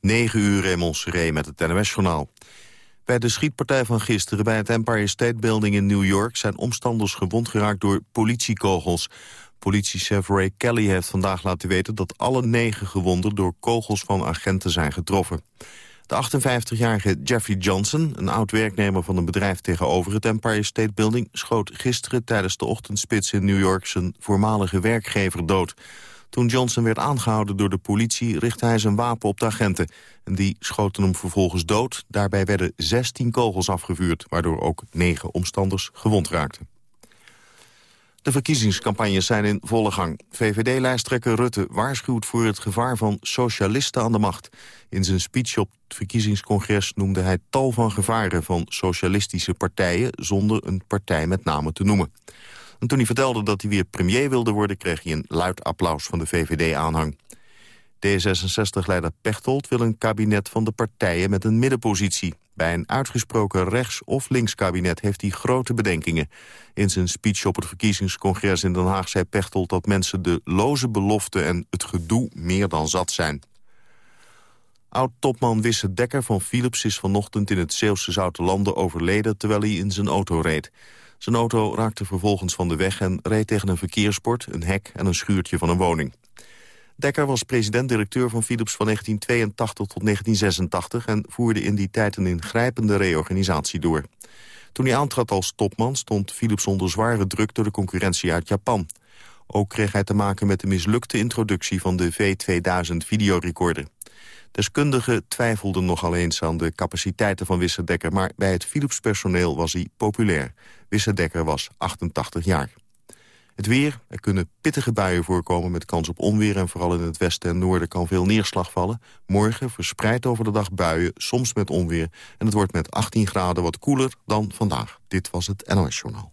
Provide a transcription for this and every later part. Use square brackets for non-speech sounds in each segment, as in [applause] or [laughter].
9 uur Seré met het NOS-journaal. Bij de schietpartij van gisteren bij het Empire State Building in New York... zijn omstanders gewond geraakt door politiekogels. Politiechef Ray Kelly heeft vandaag laten weten... dat alle negen gewonden door kogels van agenten zijn getroffen. De 58-jarige Jeffrey Johnson, een oud-werknemer van een bedrijf tegenover het Empire State Building... schoot gisteren tijdens de ochtendspits in New York zijn voormalige werkgever dood. Toen Johnson werd aangehouden door de politie richtte hij zijn wapen op de agenten. En die schoten hem vervolgens dood. Daarbij werden 16 kogels afgevuurd, waardoor ook negen omstanders gewond raakten. De verkiezingscampagnes zijn in volle gang. VVD-lijsttrekker Rutte waarschuwt voor het gevaar van socialisten aan de macht. In zijn speech op het verkiezingscongres noemde hij tal van gevaren van socialistische partijen... zonder een partij met name te noemen. En toen hij vertelde dat hij weer premier wilde worden... kreeg hij een luid applaus van de VVD-aanhang. D66-leider Pechtold wil een kabinet van de partijen met een middenpositie. Bij een uitgesproken rechts- of linkskabinet heeft hij grote bedenkingen. In zijn speech op het verkiezingscongres in Den Haag zei Pechtold... dat mensen de loze beloften en het gedoe meer dan zat zijn. Oud-topman Wisse Dekker van Philips is vanochtend in het Zeeuwse Zoutelanden overleden... terwijl hij in zijn auto reed. Zijn auto raakte vervolgens van de weg en reed tegen een verkeersbord... een hek en een schuurtje van een woning. Dekker was president-directeur van Philips van 1982 tot 1986... en voerde in die tijd een ingrijpende reorganisatie door. Toen hij aantrad als topman stond Philips onder zware druk... door de concurrentie uit Japan. Ook kreeg hij te maken met de mislukte introductie van de V2000 videorecorder. Deskundigen twijfelden nogal eens aan de capaciteiten van Wisserdekker... maar bij het Philips-personeel was hij populair. Wisserdekker was 88 jaar. Het weer, er kunnen pittige buien voorkomen met kans op onweer... en vooral in het westen en noorden kan veel neerslag vallen. Morgen verspreid over de dag buien, soms met onweer... en het wordt met 18 graden wat koeler dan vandaag. Dit was het NOS Journaal.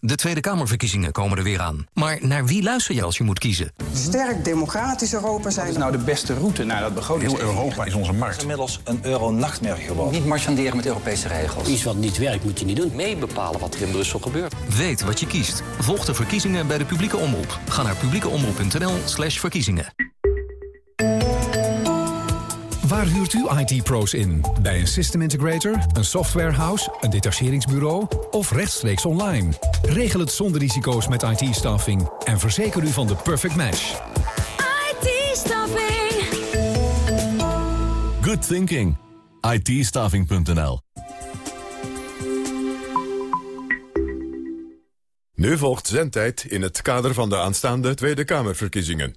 De Tweede Kamerverkiezingen komen er weer aan. Maar naar wie luister je als je moet kiezen? Sterk democratisch Europa zijn. Wat is nou de beste route naar dat begroting? Heel Europa is onze markt. Het is inmiddels een euro-nachtmerrie geworden. Niet marchanderen met Europese regels. Iets wat niet werkt moet je niet doen. Mee bepalen wat er in Brussel gebeurt. Weet wat je kiest. Volg de verkiezingen bij de publieke omroep. Ga naar publiekeomroep.nl slash verkiezingen. Waar huurt u IT-pro's in? Bij een system integrator, een softwarehouse, een detacheringsbureau of rechtstreeks online? Regel het zonder risico's met IT-staffing en verzeker u van de perfect match. IT-staffing. Good thinking. it Nu volgt zendtijd in het kader van de aanstaande Tweede Kamerverkiezingen.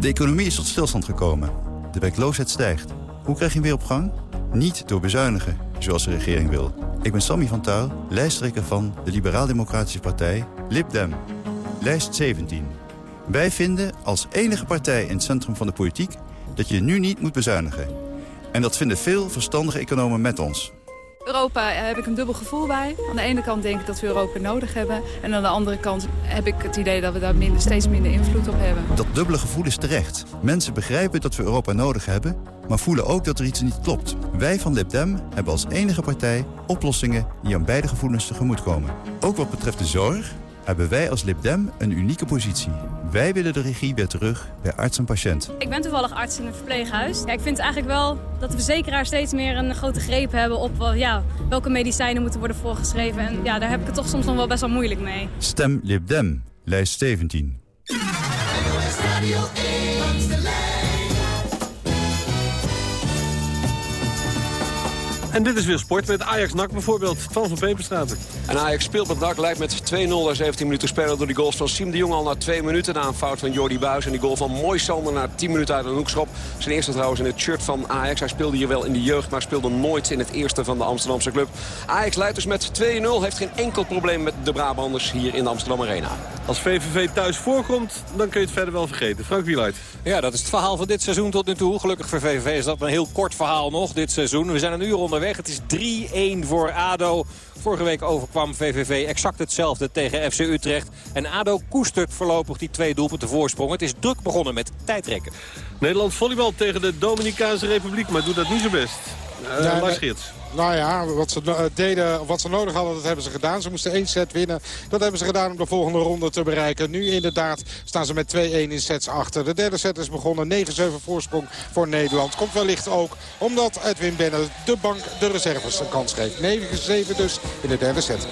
De economie is tot stilstand gekomen. De werkloosheid stijgt. Hoe krijg je weer op gang? Niet door bezuinigen, zoals de regering wil. Ik ben Sammy van Touw, lijsttrekker van de Liberaal-Democratische Partij, LibDem. Lijst 17. Wij vinden als enige partij in het centrum van de politiek... dat je nu niet moet bezuinigen. En dat vinden veel verstandige economen met ons. Europa heb ik een dubbel gevoel bij. Aan de ene kant denk ik dat we Europa nodig hebben. En aan de andere kant heb ik het idee dat we daar minder, steeds minder invloed op hebben. Dat dubbele gevoel is terecht. Mensen begrijpen dat we Europa nodig hebben, maar voelen ook dat er iets niet klopt. Wij van LibDem hebben als enige partij oplossingen die aan beide gevoelens tegemoet komen. Ook wat betreft de zorg hebben wij als LibDem een unieke positie. Wij willen de regie weer terug bij arts en patiënt. Ik ben toevallig arts in een verpleeghuis. Ja, ik vind eigenlijk wel dat de verzekeraar steeds meer een grote greep hebben op ja, welke medicijnen moeten worden voorgeschreven. En ja, daar heb ik het toch soms nog wel best wel moeilijk mee. Stem LibDem, lijst 17. En dit is weer sport met Ajax-NAC bijvoorbeeld. Twan van Peperstraten. En Ajax speelt met NAC, lijkt met 2-0 na 17 minuten spelen door die goals van Siem de Jong al na 2 minuten. Na een fout van Jordi Buis en die goal van Mooi Sander na 10 minuten uit een hoekschop. Zijn eerste trouwens in het shirt van Ajax. Hij speelde hier wel in de jeugd, maar speelde nooit in het eerste van de Amsterdamse club. Ajax leidt dus met 2-0. Heeft geen enkel probleem met de Brabanders hier in de Amsterdam Arena. Als VVV thuis voorkomt, dan kun je het verder wel vergeten. Frank Wieluid. Ja, dat is het verhaal van dit seizoen tot nu toe. Gelukkig voor VVV is dat een heel kort verhaal nog dit seizoen. We zijn een uur onderweg weg. Het is 3-1 voor ADO. Vorige week overkwam VVV exact hetzelfde tegen FC Utrecht. En ADO koestert voorlopig die twee doelpunten voorsprong. Het is druk begonnen met tijdrekken. Nederland volleybal tegen de Dominicaanse Republiek, maar doet dat niet zo best. Uh, Ja, Lars. Geerts. Nou ja, wat ze eh, deden, wat ze nodig hadden, dat hebben ze gedaan. Ze moesten één set winnen. Dat hebben ze gedaan om de volgende ronde te bereiken. Nu inderdaad staan ze met 2-1 in sets achter. De derde set is begonnen. 9-7 voorsprong voor Nederland. Komt wellicht ook omdat Edwin Bennett de bank de reserves een kans geeft. 9-7 dus in de derde set.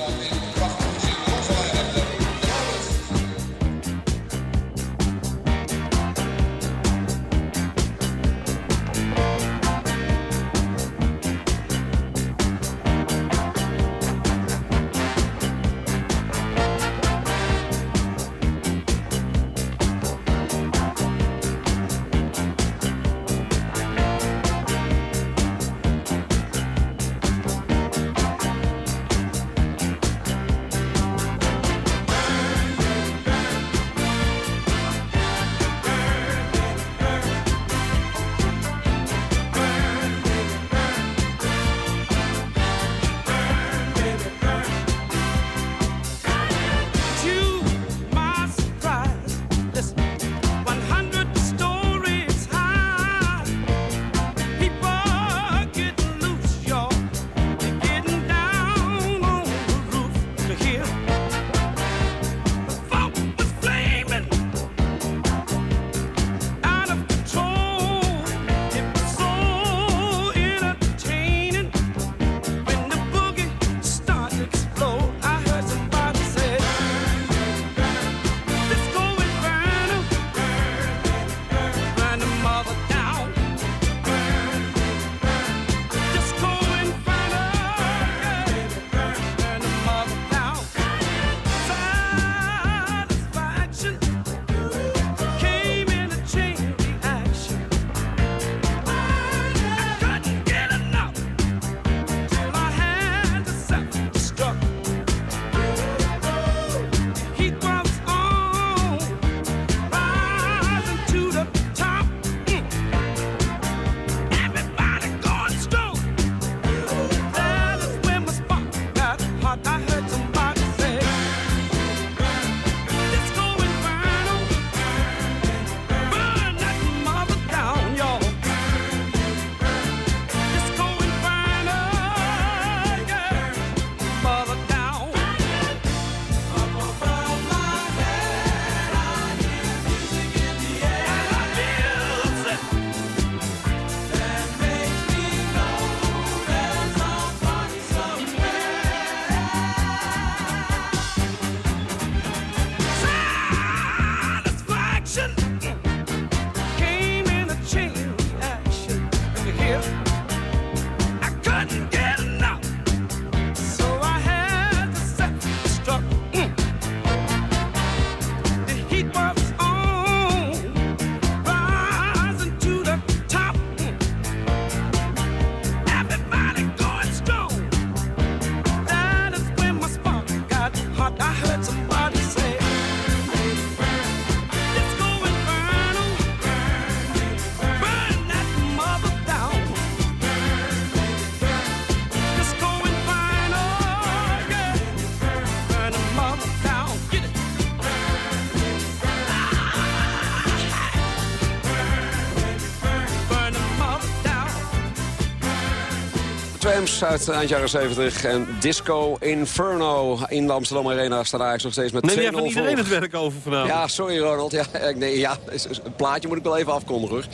Uit eind jaren 70 en Disco Inferno in de Amsterdam Arena staat Ajax nog steeds met 2-0 Neem jij van voor. iedereen het werk over vanavond? Ja, sorry Ronald. Ja, nee, ja, een plaatje moet ik wel even afkondigen. hoor.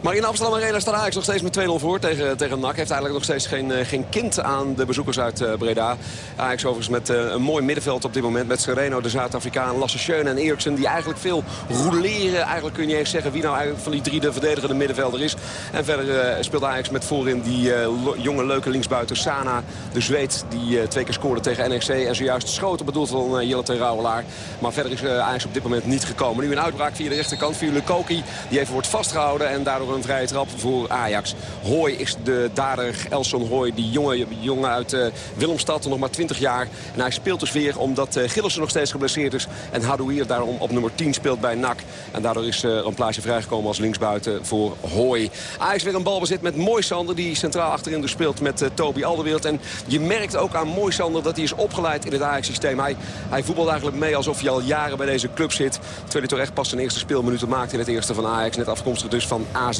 Maar in de Amsterdam Arena staat Ajax nog steeds met 2-0 voor tegen, tegen NAC. Heeft eigenlijk nog steeds geen, eh, geen kind aan de bezoekers uit eh, Breda. Ajax overigens met eh, een mooi middenveld op dit moment. Met Sereno, de Zuid-Afrikaan, Lasse Schöne en Eriksen. Die eigenlijk veel rouleren. Eigenlijk kun je niet eens zeggen wie nou eigenlijk van die drie de verdedigende middenvelder is. En verder eh, speelt Ajax met voorin die eh, jonge leuke linksbuiten Sana. De Zweed die twee keer scoorde tegen NEC. En zojuist schoot op het van uh, Jelle ten Rauwelaar. Maar verder is Ajax op dit moment niet gekomen. Nu een uitbraak via de rechterkant. Via Lukoki. Die even wordt vastgehouden. En daardoor een vrije trap voor Ajax. Hooi is de dader. Elson Hooi. Die jonge jongen uit Willemstad. Nog maar 20 jaar. En hij speelt dus weer omdat uh, Gillissen nog steeds geblesseerd is. En Hadouier daarom op nummer 10 speelt bij NAC. En daardoor is uh, een plaatsje vrijgekomen als linksbuiten voor Hooi. Ajax weer een balbezit met Moisander. Die centraal achterin dus speelt met uh, Toby Alderweireld. En je merkt ook aan Moisander dat hij is opgeleid in het Ajax-systeem. Hij, hij voetbalt eigenlijk mee alsof hij al jaren bij deze club zit. Terwijl hij toch echt pas zijn eerste speelminuten maakt in het eerste van Ajax. Net afkomstig dus van AZ.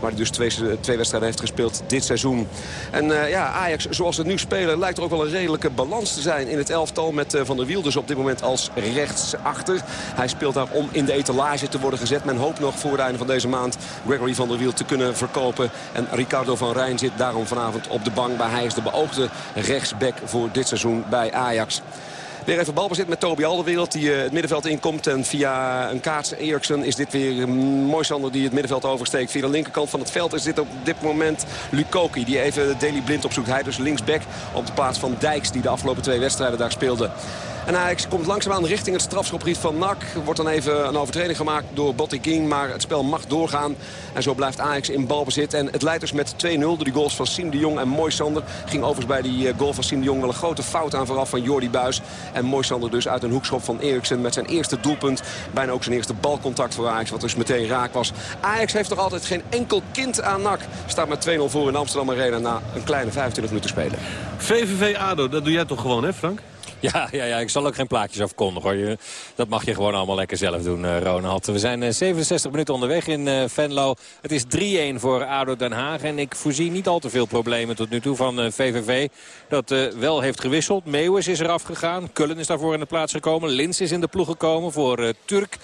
Waar hij dus twee, twee wedstrijden heeft gespeeld dit seizoen. En ja, Ajax zoals het nu spelen lijkt er ook wel een redelijke balans te zijn in het elftal. Met uh, Van der Wiel dus op dit moment als rechtsachter. Hij speelt daar om in de etalage te worden gezet. Men hoopt nog voor het einde van deze maand Gregory van der Wiel te kunnen verkopen. En Ricardo van Rijn zit daarom vanavond op de bank. Maar hij is de beoogde rechtsback voor dit seizoen bij Ajax. Weer even balbezit met Toby Alderwereld die uh, het middenveld inkomt. En via een kaats Eriksen is dit weer Moisander die het middenveld oversteekt. Via de linkerkant van het veld is dit op dit moment Lukoki die even Deli Blind opzoekt. Hij dus linksback op de plaats van Dijks die de afgelopen twee wedstrijden daar speelde. En Ajax komt langzaamaan richting het strafschopgebied van NAC. Wordt dan even een overtreding gemaakt door Botti King. Maar het spel mag doorgaan. En zo blijft Ajax in balbezit. En het leidt dus met 2-0 door die goals van Siem de Jong en Moisander. Ging overigens bij die goal van Siem de Jong wel een grote fout aan vooraf van Jordi Buis. En Moisander dus uit een hoekschop van Eriksen met zijn eerste doelpunt. Bijna ook zijn eerste balcontact voor Ajax. Wat dus meteen raak was. Ajax heeft toch altijd geen enkel kind aan NAC. Staat met 2-0 voor in Amsterdam Arena na een kleine 25 minuten spelen. VVV-ADO, dat doe jij toch gewoon hè Frank? [laughs] Ja, ja, ja, ik zal ook geen plaatjes afkondigen hoor. Je, dat mag je gewoon allemaal lekker zelf doen, uh, Ronald. We zijn uh, 67 minuten onderweg in uh, Venlo. Het is 3-1 voor ADO Den Haag. En ik voorzie niet al te veel problemen tot nu toe van VVV. Dat wel heeft gewisseld. Meeuwis is eraf gegaan. Kullen is daarvoor in de plaats gekomen. Lins is in de ploeg gekomen voor Turk.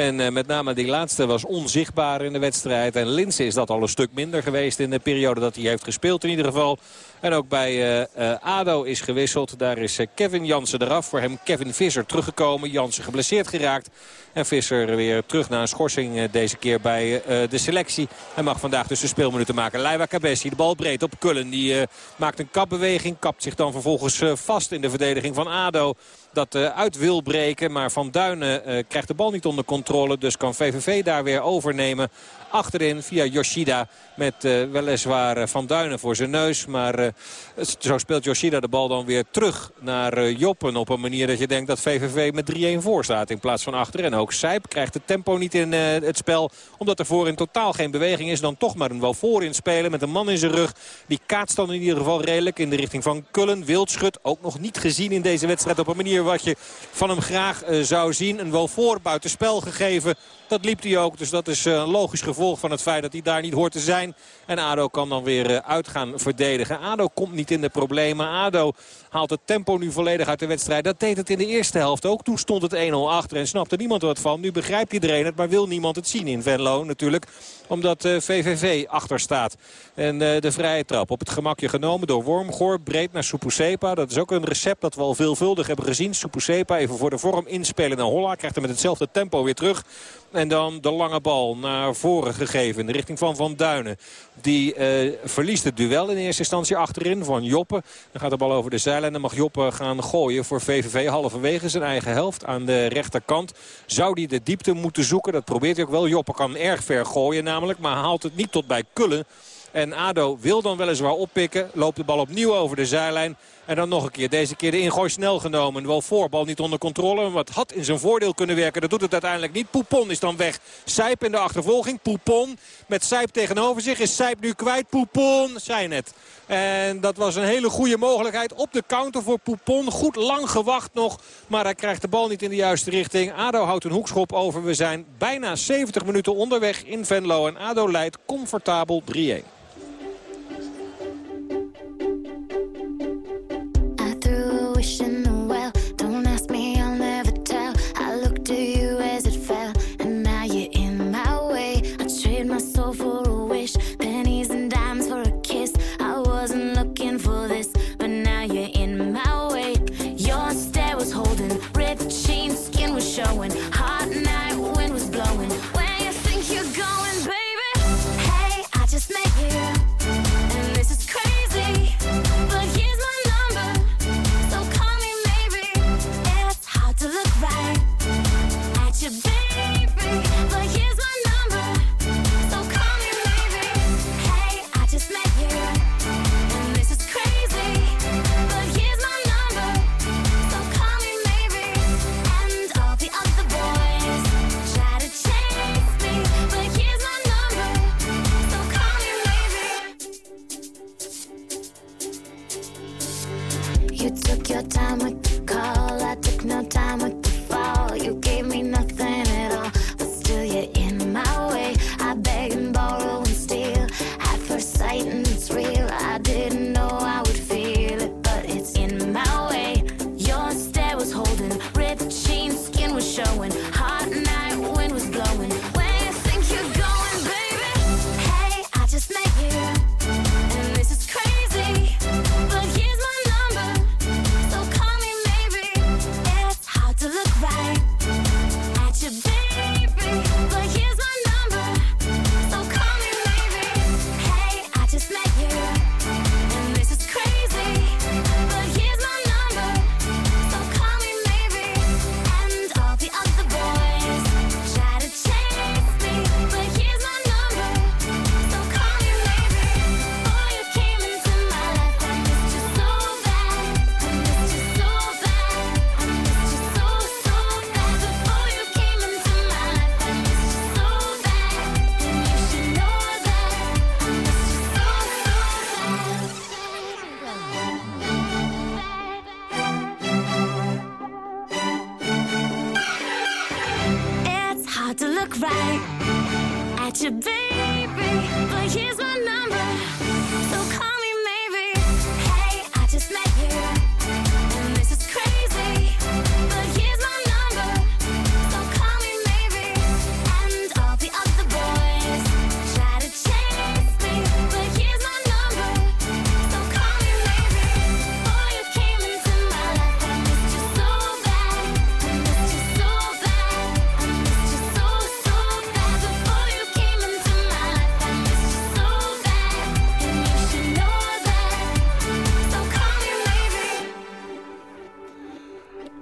En met name die laatste was onzichtbaar in de wedstrijd. En Lins is dat al een stuk minder geweest in de periode dat hij heeft gespeeld in ieder geval. En ook bij uh, uh, ADO is gewisseld. Daar is Kevin Jansen eraf. Voor hem Kevin Visser teruggekomen. Jansen geblesseerd geraakt. En Visser weer terug naar een schorsing deze keer bij de selectie. Hij mag vandaag dus de speelminuten maken. Leiva Cabessi, de bal breed op Kullen. Die maakt een kapbeweging. Kapt zich dan vervolgens vast in de verdediging van ADO dat uh, uit wil breken. Maar Van Duinen uh, krijgt de bal niet onder controle. Dus kan VVV daar weer overnemen. Achterin via Yoshida met uh, weliswaar Van Duinen voor zijn neus. Maar zo speelt Yoshida de bal dan weer terug naar Joppen. Op een manier dat je denkt dat VVV met 3-1 voor staat in plaats van achter. En ook Sijp krijgt het tempo niet in het spel. Omdat er voor in totaal geen beweging is. Dan toch maar een wel voor in spelen met een man in zijn rug. Die kaatst dan in ieder geval redelijk in de richting van Kullen. Wildschut ook nog niet gezien in deze wedstrijd op een manier wat je van hem graag zou zien. Een wel voor buitenspel gegeven. Dat liep hij ook. Dus dat is een logisch gevolg van het feit dat hij daar niet hoort te zijn. En ADO kan dan weer uit gaan verdedigen. ADO komt niet in de problemen. ADO haalt het tempo nu volledig uit de wedstrijd. Dat deed het in de eerste helft ook. Toen stond het 1-0 achter en snapte niemand wat van. Nu begrijpt iedereen het, maar wil niemand het zien in Venlo natuurlijk. Omdat VVV achter staat. En uh, de vrije trap op het gemakje genomen door Wormgoor. Breed naar Supusepa. Dat is ook een recept dat we al veelvuldig hebben gezien. Supusepa even voor de vorm inspelen naar Holla. Krijgt hem met hetzelfde tempo weer terug. En dan de lange bal naar voren gegeven in de richting van Van Duinen. Die uh, verliest het duel in eerste instantie achterin van Joppe. Dan gaat de bal over de zijlijn en mag Joppe gaan gooien voor VVV. Halverwege zijn eigen helft aan de rechterkant. Zou hij de diepte moeten zoeken? Dat probeert hij ook wel. Joppe kan erg ver gooien. Maar haalt het niet tot bij Kullen. En ADO wil dan weliswaar oppikken. Loopt de bal opnieuw over de zijlijn. En dan nog een keer. Deze keer de ingooi snel genomen. Wel voorbal niet onder controle. Wat had in zijn voordeel kunnen werken. Dat doet het uiteindelijk niet. Poupon is dan weg. Sijp in de achtervolging. Poupon met Sijp tegenover zich. Is Sijp nu kwijt? Poupon, zei net. En dat was een hele goede mogelijkheid op de counter voor Poupon. Goed lang gewacht nog. Maar hij krijgt de bal niet in de juiste richting. ADO houdt een hoekschop over. We zijn bijna 70 minuten onderweg in Venlo. En ADO leidt comfortabel 3-1. You took your time with the call, I took no time with the fall. You gave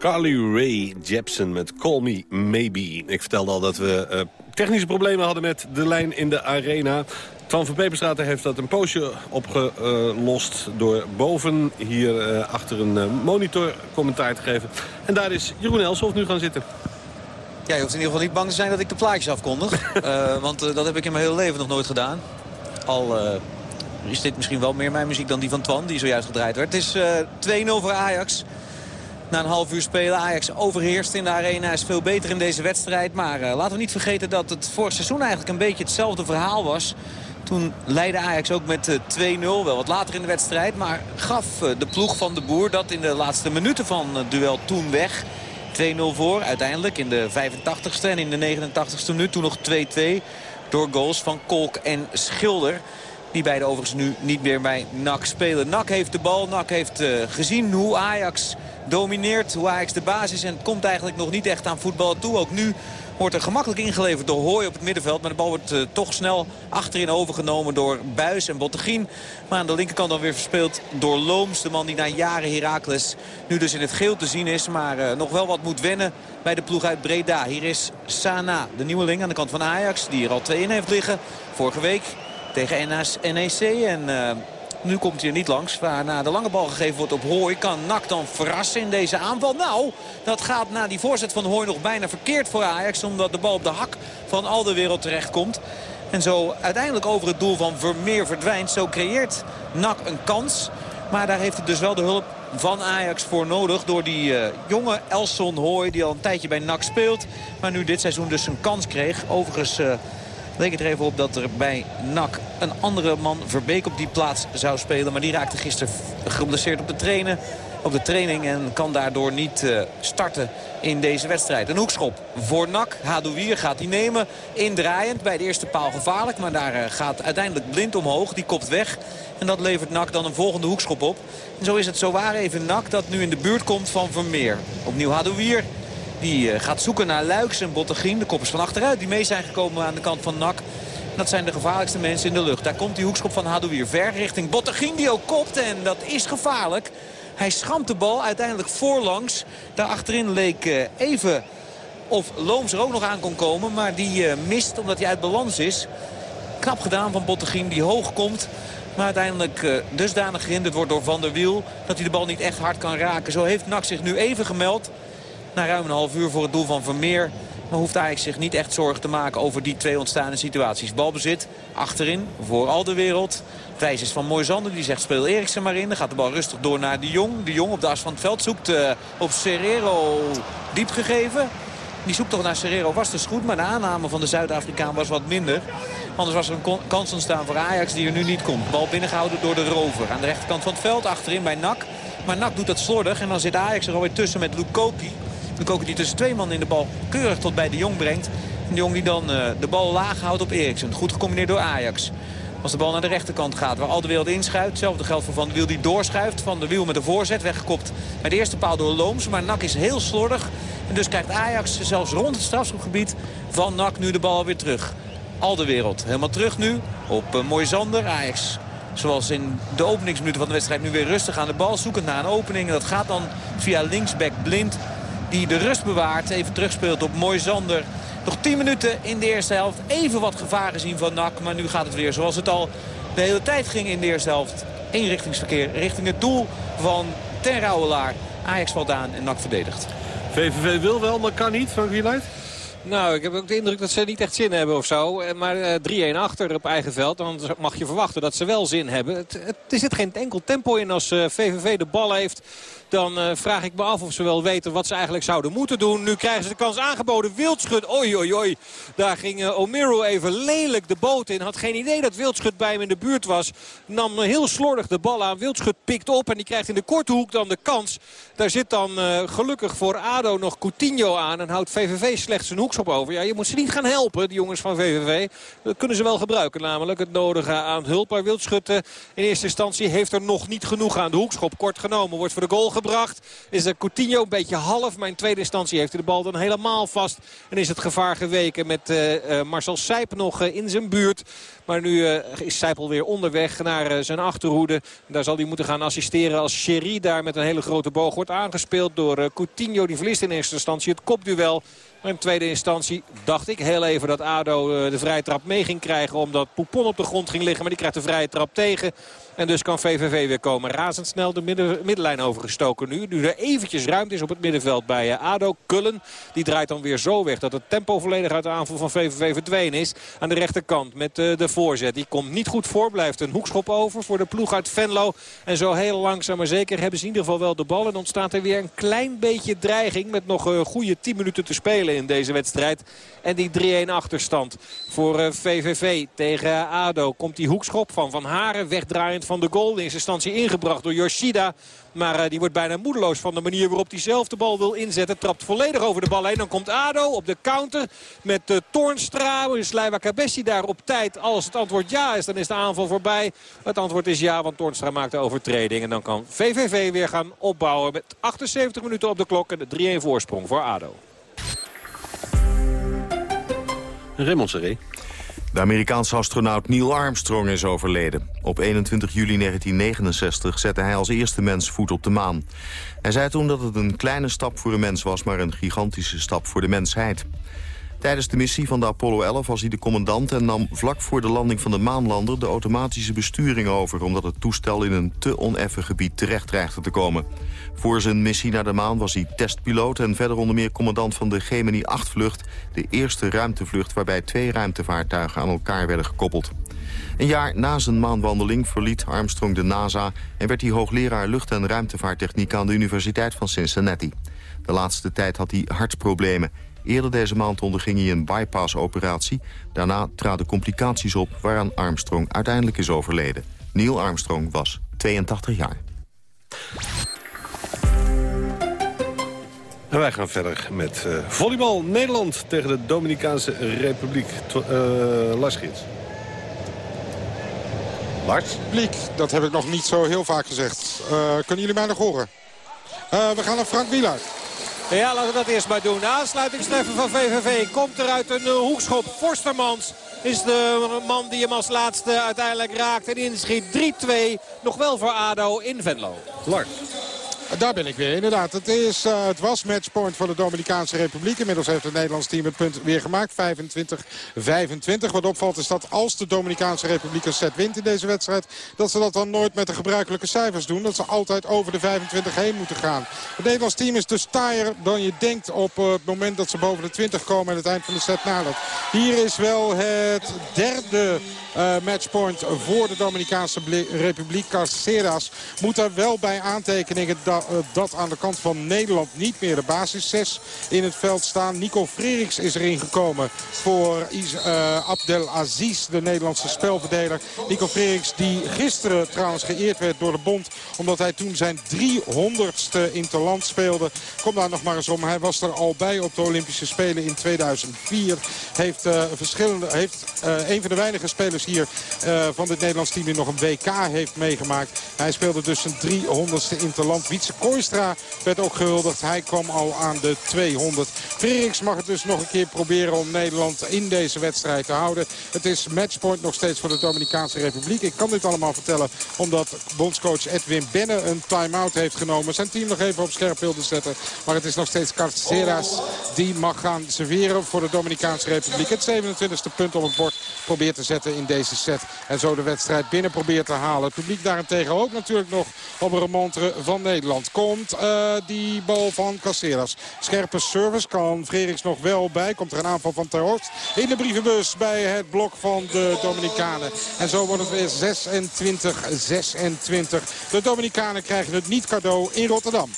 Carly Ray Jepsen met Call Me Maybe. Ik vertelde al dat we eh, technische problemen hadden met de lijn in de arena. Twan van Peperstraat heeft dat een poosje opgelost... door boven hier eh, achter een eh, monitor commentaar te geven. En daar is Jeroen Elshoff nu gaan zitten. Ja, je hoeft in ieder geval niet bang te zijn dat ik de plaatjes afkondig. [laughs] Want dat heb ik in mijn hele leven nog nooit gedaan. Al is dit misschien wel meer mijn muziek dan die van Twan, die zojuist gedraaid werd. Het is eh 2-0 voor Ajax. Na een half uur spelen. Ajax overheerst in de arena. Is veel beter in deze wedstrijd. Maar eh, laten we niet vergeten dat het vorig seizoen eigenlijk een beetje hetzelfde verhaal was. Toen leidde Ajax ook met eh, 2-0. Wel wat later in de wedstrijd. Maar gaf eh, de ploeg van de boer dat in de laatste minuten van het duel toen weg. 2-0 voor uiteindelijk in de 85ste en in de 89ste minuut. Toen nog 2-2 door goals van Kolk en Schilder. Die beide overigens nu niet meer bij NAC spelen. NAC heeft de bal. NAC heeft eh, gezien hoe Ajax domineert. Hoe Ajax de basis En komt eigenlijk nog niet echt aan voetbal toe. Ook nu wordt er gemakkelijk ingeleverd door Hooi op het middenveld. Maar de bal wordt eh, toch snel achterin overgenomen door Buis en Bottegien. Maar aan de linkerkant dan weer verspeeld door Looms. De man die na jaren Heracles nu dus in het geel te zien is. Maar eh, nog wel wat moet wennen bij de ploeg uit Breda. Hier is Sana, de nieuweling aan de kant van Ajax. Die er al twee in heeft liggen. Vorige week tegen NEC. En uh, nu komt hij er niet langs. Waarna de lange bal gegeven wordt op Hooi. Kan Nak dan verrassen in deze aanval? Nou, dat gaat na die voorzet van Hooi nog bijna verkeerd voor Ajax. Omdat de bal op de hak van al de wereld terechtkomt. En zo uiteindelijk over het doel van Vermeer verdwijnt. Zo creëert Nak een kans. Maar daar heeft het dus wel de hulp van Ajax voor nodig. Door die uh, jonge Elson Hooi die al een tijdje bij NAC speelt. Maar nu dit seizoen dus een kans kreeg. Overigens... Uh, leek het er even op dat er bij NAC een andere man, Verbeek, op die plaats zou spelen. Maar die raakte gisteren geblesseerd op de, op de training en kan daardoor niet uh, starten in deze wedstrijd. Een hoekschop voor NAC. Hadouier gaat hij nemen. Indraaiend bij de eerste paal gevaarlijk. Maar daar uh, gaat uiteindelijk blind omhoog. Die kopt weg. En dat levert NAC dan een volgende hoekschop op. En zo is het zo waar even NAC dat nu in de buurt komt van Vermeer. Opnieuw Hadouier. Die uh, gaat zoeken naar Luiks en Bottegien. De koppers van achteruit die mee zijn gekomen aan de kant van NAC. Dat zijn de gevaarlijkste mensen in de lucht. Daar komt die hoekschop van Hadouier ver richting Bottegien die ook kopt. En dat is gevaarlijk. Hij schampt de bal uiteindelijk voorlangs. Daar achterin leek uh, even of Looms er ook nog aan kon komen. Maar die uh, mist omdat hij uit balans is. Knap gedaan van Bottegien die hoog komt. Maar uiteindelijk dusdanig gehinderd wordt door Van der Wiel. Dat hij de bal niet echt hard kan raken. Zo heeft NAC zich nu even gemeld. Na ruim een half uur voor het doel van Vermeer Maar hoeft Ajax zich niet echt zorgen te maken over die twee ontstaande situaties. Balbezit, achterin, voor al de wereld. Wijs is van Moisander, die zegt speel Eriksen maar in. Dan gaat de bal rustig door naar de Jong. De Jong op de as van het veld zoekt uh, op Serrero diep gegeven. Die zoekt toch naar Serrero was dus goed. Maar de aanname van de Zuid-Afrikaan was wat minder. Anders was er een kans ontstaan voor Ajax die er nu niet komt. Bal binnengehouden door de rover. Aan de rechterkant van het veld, achterin bij Nak. Maar Nak doet dat slordig. En dan zit Ajax er alweer tussen met Lukoki. Lukoki die tussen twee man in de bal keurig tot bij de Jong brengt. En de Jong die dan uh, de bal laag houdt op Eriksen. Goed gecombineerd door Ajax. Als de bal naar de rechterkant gaat, waar al de wereld inschuift. Hetzelfde geldt voor Van der Wiel die doorschuift. Van der Wiel met de voorzet weggekopt bij de eerste paal door Looms. Maar Nak is heel slordig. En dus krijgt Ajax zelfs rond het strafschopgebied van Nak nu de bal weer terug. Al de wereld helemaal terug nu op uh, Moisander. Ajax zoals in de openingsminuten van de wedstrijd nu weer rustig aan de bal. Zoekend naar een opening. En dat gaat dan via linksback Blind. Die de rust bewaart. Even terugspeelt op Moisander. Nog 10 minuten in de eerste helft. Even wat gevaar gezien van NAC. Maar nu gaat het weer zoals het al de hele tijd ging in de eerste helft. Eenrichtingsverkeer richting het doel van Ten Rouwelaar. Ajax valt aan en NAC verdedigt. VVV wil wel, maar kan niet, Frank Wieluid? Nou, ik heb ook de indruk dat ze niet echt zin hebben of zo. Maar uh, 3-1 achter op eigen veld. Dan mag je verwachten dat ze wel zin hebben. Het, het, er zit geen enkel tempo in als uh, VVV de bal heeft. Dan uh, vraag ik me af of ze wel weten wat ze eigenlijk zouden moeten doen. Nu krijgen ze de kans aangeboden. Wildschut, oei oei oei. Daar ging uh, Omiro even lelijk de boot in. Had geen idee dat Wildschut bij hem in de buurt was. Nam heel slordig de bal aan. Wildschut pikt op en die krijgt in de korte hoek dan de kans. Daar zit dan uh, gelukkig voor ADO nog Coutinho aan. En houdt VVV slechts zijn hoekschop over. Ja, je moet ze niet gaan helpen, die jongens van VVV. Dat kunnen ze wel gebruiken namelijk. Het nodige aan hulp. Maar Wildschut in eerste instantie heeft er nog niet genoeg aan. De hoekschop kort genomen wordt voor de goal gebracht. Is Coutinho een beetje half. Maar in tweede instantie heeft hij de bal dan helemaal vast. En is het gevaar geweken met uh, uh, Marcel Sijp nog uh, in zijn buurt. Maar nu is Sijp alweer onderweg naar zijn achterhoede. Daar zal hij moeten gaan assisteren als Sherry daar met een hele grote boog wordt aangespeeld door Coutinho. Die verliest in eerste instantie het kopduel. Maar in tweede instantie dacht ik heel even dat ADO de vrije trap mee ging krijgen. Omdat Poupon op de grond ging liggen. Maar die krijgt de vrije trap tegen. En dus kan VVV weer komen. Razendsnel de midden, middenlijn overgestoken nu. Nu er eventjes ruimte is op het middenveld bij ADO. Kullen die draait dan weer zo weg dat het tempo volledig uit de aanval van VVV verdwenen is. Aan de rechterkant met uh, de voorzet. Die komt niet goed voor. Blijft een hoekschop over voor de ploeg uit Venlo. En zo heel langzaam maar zeker hebben ze in ieder geval wel de bal. En ontstaat er weer een klein beetje dreiging. Met nog uh, goede 10 minuten te spelen in deze wedstrijd. En die 3-1 achterstand voor VVV tegen ADO. Komt die hoekschop van Van Haren wegdraaiend van de goal. In eerste instantie ingebracht door Yoshida. Maar uh, die wordt bijna moedeloos van de manier waarop hij zelf de bal wil inzetten. Trapt volledig over de bal heen. Dan komt Ado op de counter met uh, Toornstra. Is Leiva Cabessi daar op tijd? Als het antwoord ja is, dan is de aanval voorbij. Het antwoord is ja, want Toornstra maakt de overtreding. En dan kan VVV weer gaan opbouwen met 78 minuten op de klok. En de 3-1 voorsprong voor Ado. Raymond Serré. De Amerikaanse astronaut Neil Armstrong is overleden. Op 21 juli 1969 zette hij als eerste mens voet op de maan. Hij zei toen dat het een kleine stap voor een mens was... maar een gigantische stap voor de mensheid. Tijdens de missie van de Apollo 11 was hij de commandant... en nam vlak voor de landing van de maanlander de automatische besturing over... omdat het toestel in een te oneffen gebied terecht dreigde te komen. Voor zijn missie naar de maan was hij testpiloot... en verder onder meer commandant van de Gemini 8-vlucht... de eerste ruimtevlucht waarbij twee ruimtevaartuigen aan elkaar werden gekoppeld. Een jaar na zijn maanwandeling verliet Armstrong de NASA... en werd hij hoogleraar lucht- en ruimtevaarttechniek aan de Universiteit van Cincinnati. De laatste tijd had hij hartproblemen. Eerder deze maand onderging hij een bypass-operatie. Daarna traden complicaties op waaraan Armstrong uiteindelijk is overleden. Neil Armstrong was 82 jaar. En wij gaan verder met uh, volleybal Nederland tegen de Dominicaanse Republiek. Uh, Lars Gids. Lars? Dat heb ik nog niet zo heel vaak gezegd. Uh, kunnen jullie mij nog horen? we gaan naar Frank Wielaert. Ja, laten we dat eerst maar doen. De aansluitingstreffer van VVV komt er uit een hoekschop. Forstermans is de man die hem als laatste uiteindelijk raakt en inschiet. 3-2, nog wel voor ADO in Venlo. Daar ben ik weer, inderdaad. Het, is, uh, het was matchpoint voor de Dominicaanse Republiek. Inmiddels heeft het Nederlands team het punt weer gemaakt. 25-25. Wat opvalt is dat als de Dominicaanse Republiek een set wint in deze wedstrijd... dat ze dat dan nooit met de gebruikelijke cijfers doen. Dat ze altijd over de 25 heen moeten gaan. Het Nederlands team is dus taaier dan je denkt op het moment dat ze boven de 20 komen... en het eind van de set nadert. Hier is wel het derde matchpoint voor de Dominicaanse Republiek. Carceras moet daar wel bij aantekeningen dat, uh, dat aan de kant van Nederland niet meer de basis 6 in het veld staan. Nico Freriks is erin gekomen voor Is, uh, Abdelaziz, de Nederlandse spelverdeler. Nico Freriks die gisteren trouwens geëerd werd door de bond. Omdat hij toen zijn 300ste interland speelde. Kom daar nog maar eens om. Hij was er al bij op de Olympische Spelen in 2004. Heeft, verschillende, heeft een van de weinige spelers hier uh, van dit Nederlands team die nog een WK heeft meegemaakt. Hij speelde dus zijn 300ste interland. Wietse Kooistra werd ook gehuldigd. Hij kwam al aan de 200. Freriks mag het dus nog een keer proberen om Nederland in deze wedstrijd te houden. Het is matchpoint nog steeds voor de Dominicaanse Republiek. Ik kan dit allemaal vertellen omdat bondscoach Edwin Benne een time-out heeft genomen. Zijn team nog even op scherp wilde zetten. Maar het is nog steeds Carceras die mag gaan serveren voor de Dominicaanse Republiek. Het 27e punt op het bord probeert te zetten in deze set. En zo de wedstrijd binnen probeert te halen. Het publiek daarentegen ook natuurlijk nog op een remontre van Nederland. Komt uh, die bal van Caceres. Scherpe service kan Frederiks nog wel bij. Komt er een aanval van Ter Horst in de brievenbus bij het blok van de Dominicanen. En zo wordt het weer 26-26. De Dominicanen krijgen het niet cadeau in Rotterdam.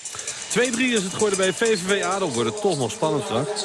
2-3 is het geworden bij VVV ADO. Wordt het toch nog spannend straks?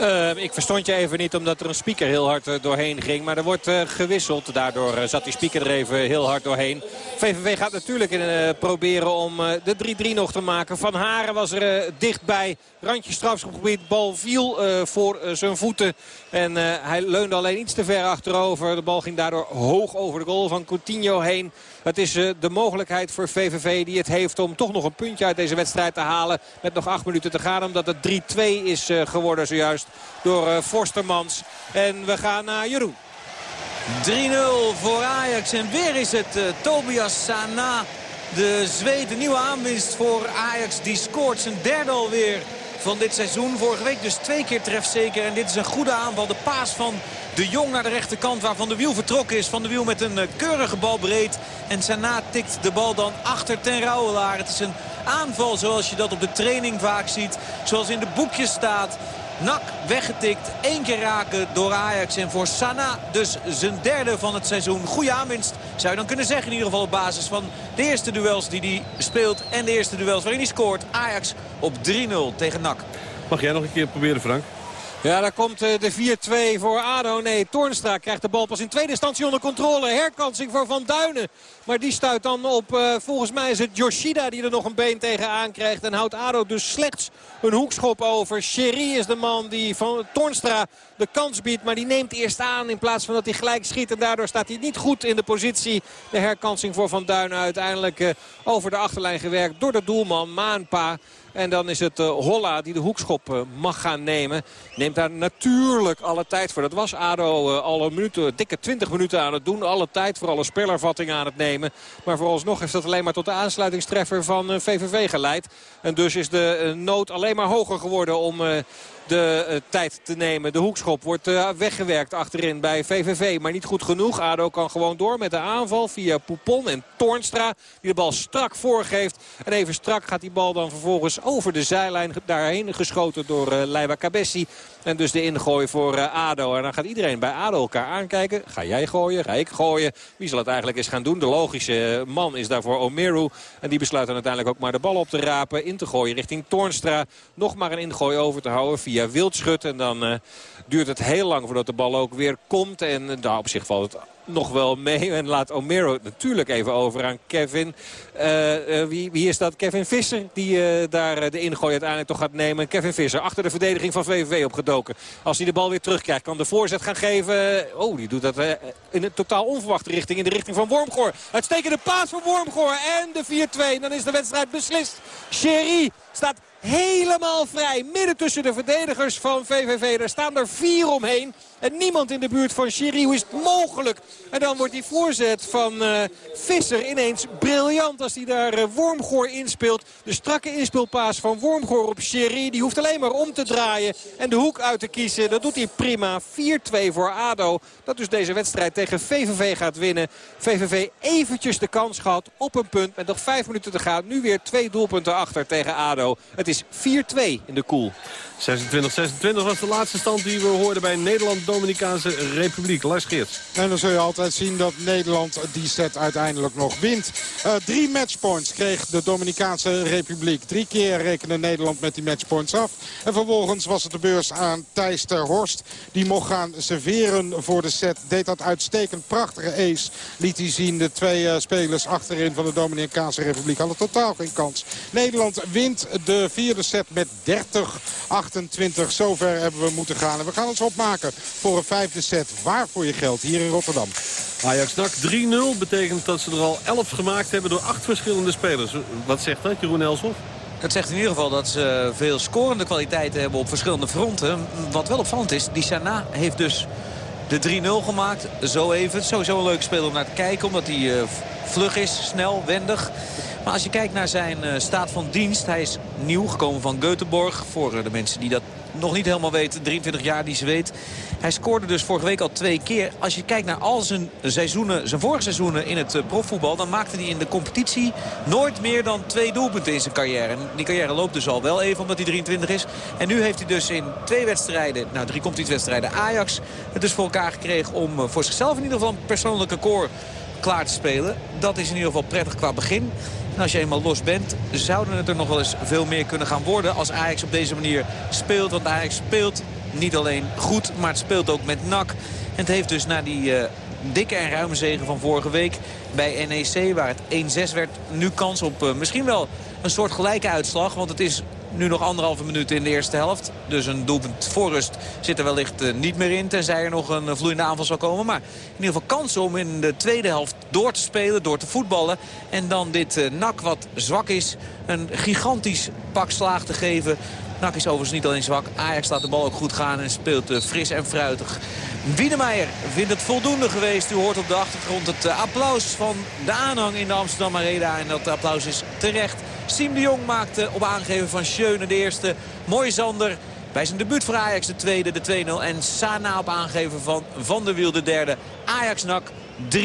Uh, ik verstond je even niet omdat er een speaker heel hard uh, doorheen ging. Maar er wordt uh, gewisseld. Daardoor zat die speaker er even heel hard doorheen. VVV gaat natuurlijk proberen om de 3-3 nog te maken. Van Haren was er dichtbij. Randje strafschopgebied. Bal viel voor zijn voeten. En hij leunde alleen iets te ver achterover. De bal ging daardoor hoog over de goal van Coutinho heen. Het is de mogelijkheid voor VVV die het heeft om toch nog een puntje uit deze wedstrijd te halen. Met nog acht minuten te gaan. Omdat het 3-2 is geworden zojuist door uh, Forstermans. En we gaan naar Jeroen. 3-0 voor Ajax. En weer is het Tobias Sana. De Zweed, de nieuwe aanwinst voor Ajax. Die scoort zijn derde alweer van dit seizoen. Vorige week dus twee keer trefzeker. En dit is een goede aanval. De paas van de Jong naar de rechterkant waar Van de Wiel vertrokken is. Van de Wiel met een keurige bal breed. En Sana tikt de bal dan achter ten Rouwelaar. Het is een aanval zoals je dat op de training vaak ziet. Zoals in de boekjes staat. Nak weggetikt. Eén keer raken door Ajax. En voor Sana dus zijn derde van het seizoen. Goede aanwinst zou je dan kunnen zeggen in ieder geval op basis van de eerste duels die hij speelt. En de eerste duels waarin hij scoort. Ajax op 3-0 tegen Nak. Mag jij nog een keer proberen Frank? Ja, daar komt de 4-2 voor ADO. Nee, Toornstra krijgt de bal pas in tweede instantie onder controle. Herkansing voor Van Duinen. Maar die stuit dan op, uh, volgens mij is het Yoshida die er nog een been tegen krijgt. En houdt ADO dus slechts een hoekschop over. Sherry is de man die van Toornstra de kans biedt. Maar die neemt eerst aan in plaats van dat hij gelijk schiet. En daardoor staat hij niet goed in de positie. De herkansing voor Van Duinen uiteindelijk uh, over de achterlijn gewerkt door de doelman Maanpa. En dan is het uh, Holla die de hoekschop uh, mag gaan nemen. Neemt daar natuurlijk alle tijd voor. Dat was ADO uh, al een dikke 20 minuten aan het doen. Alle tijd voor alle spelervatting aan het nemen. Maar vooralsnog heeft dat alleen maar tot de aansluitingstreffer van VVV geleid. En dus is de nood alleen maar hoger geworden om de uh, tijd te nemen. De hoekschop wordt uh, weggewerkt achterin bij VVV. Maar niet goed genoeg. ADO kan gewoon door met de aanval via Poupon en Toornstra. Die de bal strak voorgeeft. En even strak gaat die bal dan vervolgens over de zijlijn. Daarheen geschoten door uh, Leiva Cabessi. En dus de ingooi voor ADO. En dan gaat iedereen bij ADO elkaar aankijken. Ga jij gooien? Ga ik gooien? Wie zal het eigenlijk eens gaan doen? De logische man is daarvoor Omeru. En die besluit dan uiteindelijk ook maar de bal op te rapen. In te gooien richting Toornstra. Nog maar een ingooi over te houden via Wildschut. En dan uh, duurt het heel lang voordat de bal ook weer komt. En nou, op zich valt het nog wel mee. En laat Omero natuurlijk even over aan Kevin. Uh, uh, wie, wie, is dat? Kevin Visser die uh, daar de ingooi uiteindelijk toch gaat nemen. Kevin Visser achter de verdediging van VVV opgedoken. Als hij de bal weer terugkrijgt kan de voorzet gaan geven. Oh, die doet dat in een totaal onverwachte richting. In de richting van Wormgoor. Uitstekende paas van Wormgoor. En de 4-2. Dan is de wedstrijd beslist. Sherry Staat helemaal vrij. Midden tussen de verdedigers van VVV. Daar staan er vier omheen. En niemand in de buurt van Sherry. Hoe is het mogelijk? En dan wordt die voorzet van uh, Visser ineens briljant als hij daar uh, Wormgoor inspeelt. De strakke inspeelpaas van Wormgoor op Sherry. Die hoeft alleen maar om te draaien en de hoek uit te kiezen. Dat doet hij prima. 4-2 voor ADO. Dat dus deze wedstrijd tegen VVV gaat winnen. VVV eventjes de kans gehad op een punt. Met nog vijf minuten te gaan. Nu weer twee doelpunten achter tegen ADO. Het is 4-2 in de koel. 26-26 was de laatste stand die we hoorden bij Nederland-Dominicaanse Republiek. Lars Geerts. En dan zul je altijd zien dat Nederland die set uiteindelijk nog wint. Uh, drie matchpoints kreeg de Dominicaanse Republiek. Drie keer rekende Nederland met die matchpoints af. En vervolgens was het de beurs aan Thijs ter Horst. Die mocht gaan serveren voor de set. Deed dat uitstekend. Prachtige ace liet hij zien. De twee uh, spelers achterin van de Dominicaanse Republiek hadden totaal geen kans. Nederland wint de vierde set met 30 28. Zover hebben we moeten gaan. En we gaan ons opmaken voor een vijfde set. Waar voor je geld hier in Rotterdam. Ajax NAC 3-0 betekent dat ze er al 11 gemaakt hebben door acht verschillende spelers. Wat zegt dat, Jeroen Elshoff? Het zegt in ieder geval dat ze veel scorende kwaliteiten hebben op verschillende fronten. Wat wel opvallend is, die Sana heeft dus de 3-0 gemaakt. Zo even. Sowieso een leuke speler om naar te kijken. Omdat hij uh, vlug is, snel, wendig. Maar als je kijkt naar zijn uh, staat van dienst. Hij is nieuw gekomen van Göteborg. Voor uh, de mensen die dat nog niet helemaal weten. 23 jaar die ze weet. Hij scoorde dus vorige week al twee keer. Als je kijkt naar al zijn seizoenen, zijn vorige seizoenen in het uh, profvoetbal... dan maakte hij in de competitie nooit meer dan twee doelpunten in zijn carrière. En die carrière loopt dus al wel even omdat hij 23 is. En nu heeft hij dus in twee wedstrijden, nou drie competitiewedstrijden Ajax... het dus voor elkaar gekregen om voor zichzelf in ieder geval een persoonlijk record klaar te spelen. Dat is in ieder geval prettig qua begin. En als je eenmaal los bent, zouden het er nog wel eens veel meer kunnen gaan worden... als Ajax op deze manier speelt. Want Ajax speelt niet alleen goed, maar het speelt ook met nak. En het heeft dus na die uh, dikke en ruime zegen van vorige week bij NEC... waar het 1-6 werd, nu kans op uh, misschien wel een soort gelijke uitslag. Want het is nu nog anderhalve minuut in de eerste helft. Dus een doelpunt voor rust zit er wellicht uh, niet meer in. Tenzij er nog een vloeiende aanval zal komen. Maar in ieder geval kansen om in de tweede helft door te spelen. Door te voetballen. En dan dit uh, nak wat zwak is. Een gigantisch pak slaag te geven. Nak is overigens niet alleen zwak. Ajax laat de bal ook goed gaan en speelt uh, fris en fruitig. Wiedemeijer vindt het voldoende geweest. U hoort op de achtergrond het uh, applaus van de aanhang in de Amsterdam Arena. En dat applaus is terecht. Siem de Jong maakte op aangeven van Schöne de eerste. Mooi Zander bij zijn debuut voor Ajax de tweede, de 2-0. En Sana op aangeven van Van der Wiel de derde. Ajax-Nak 3-0.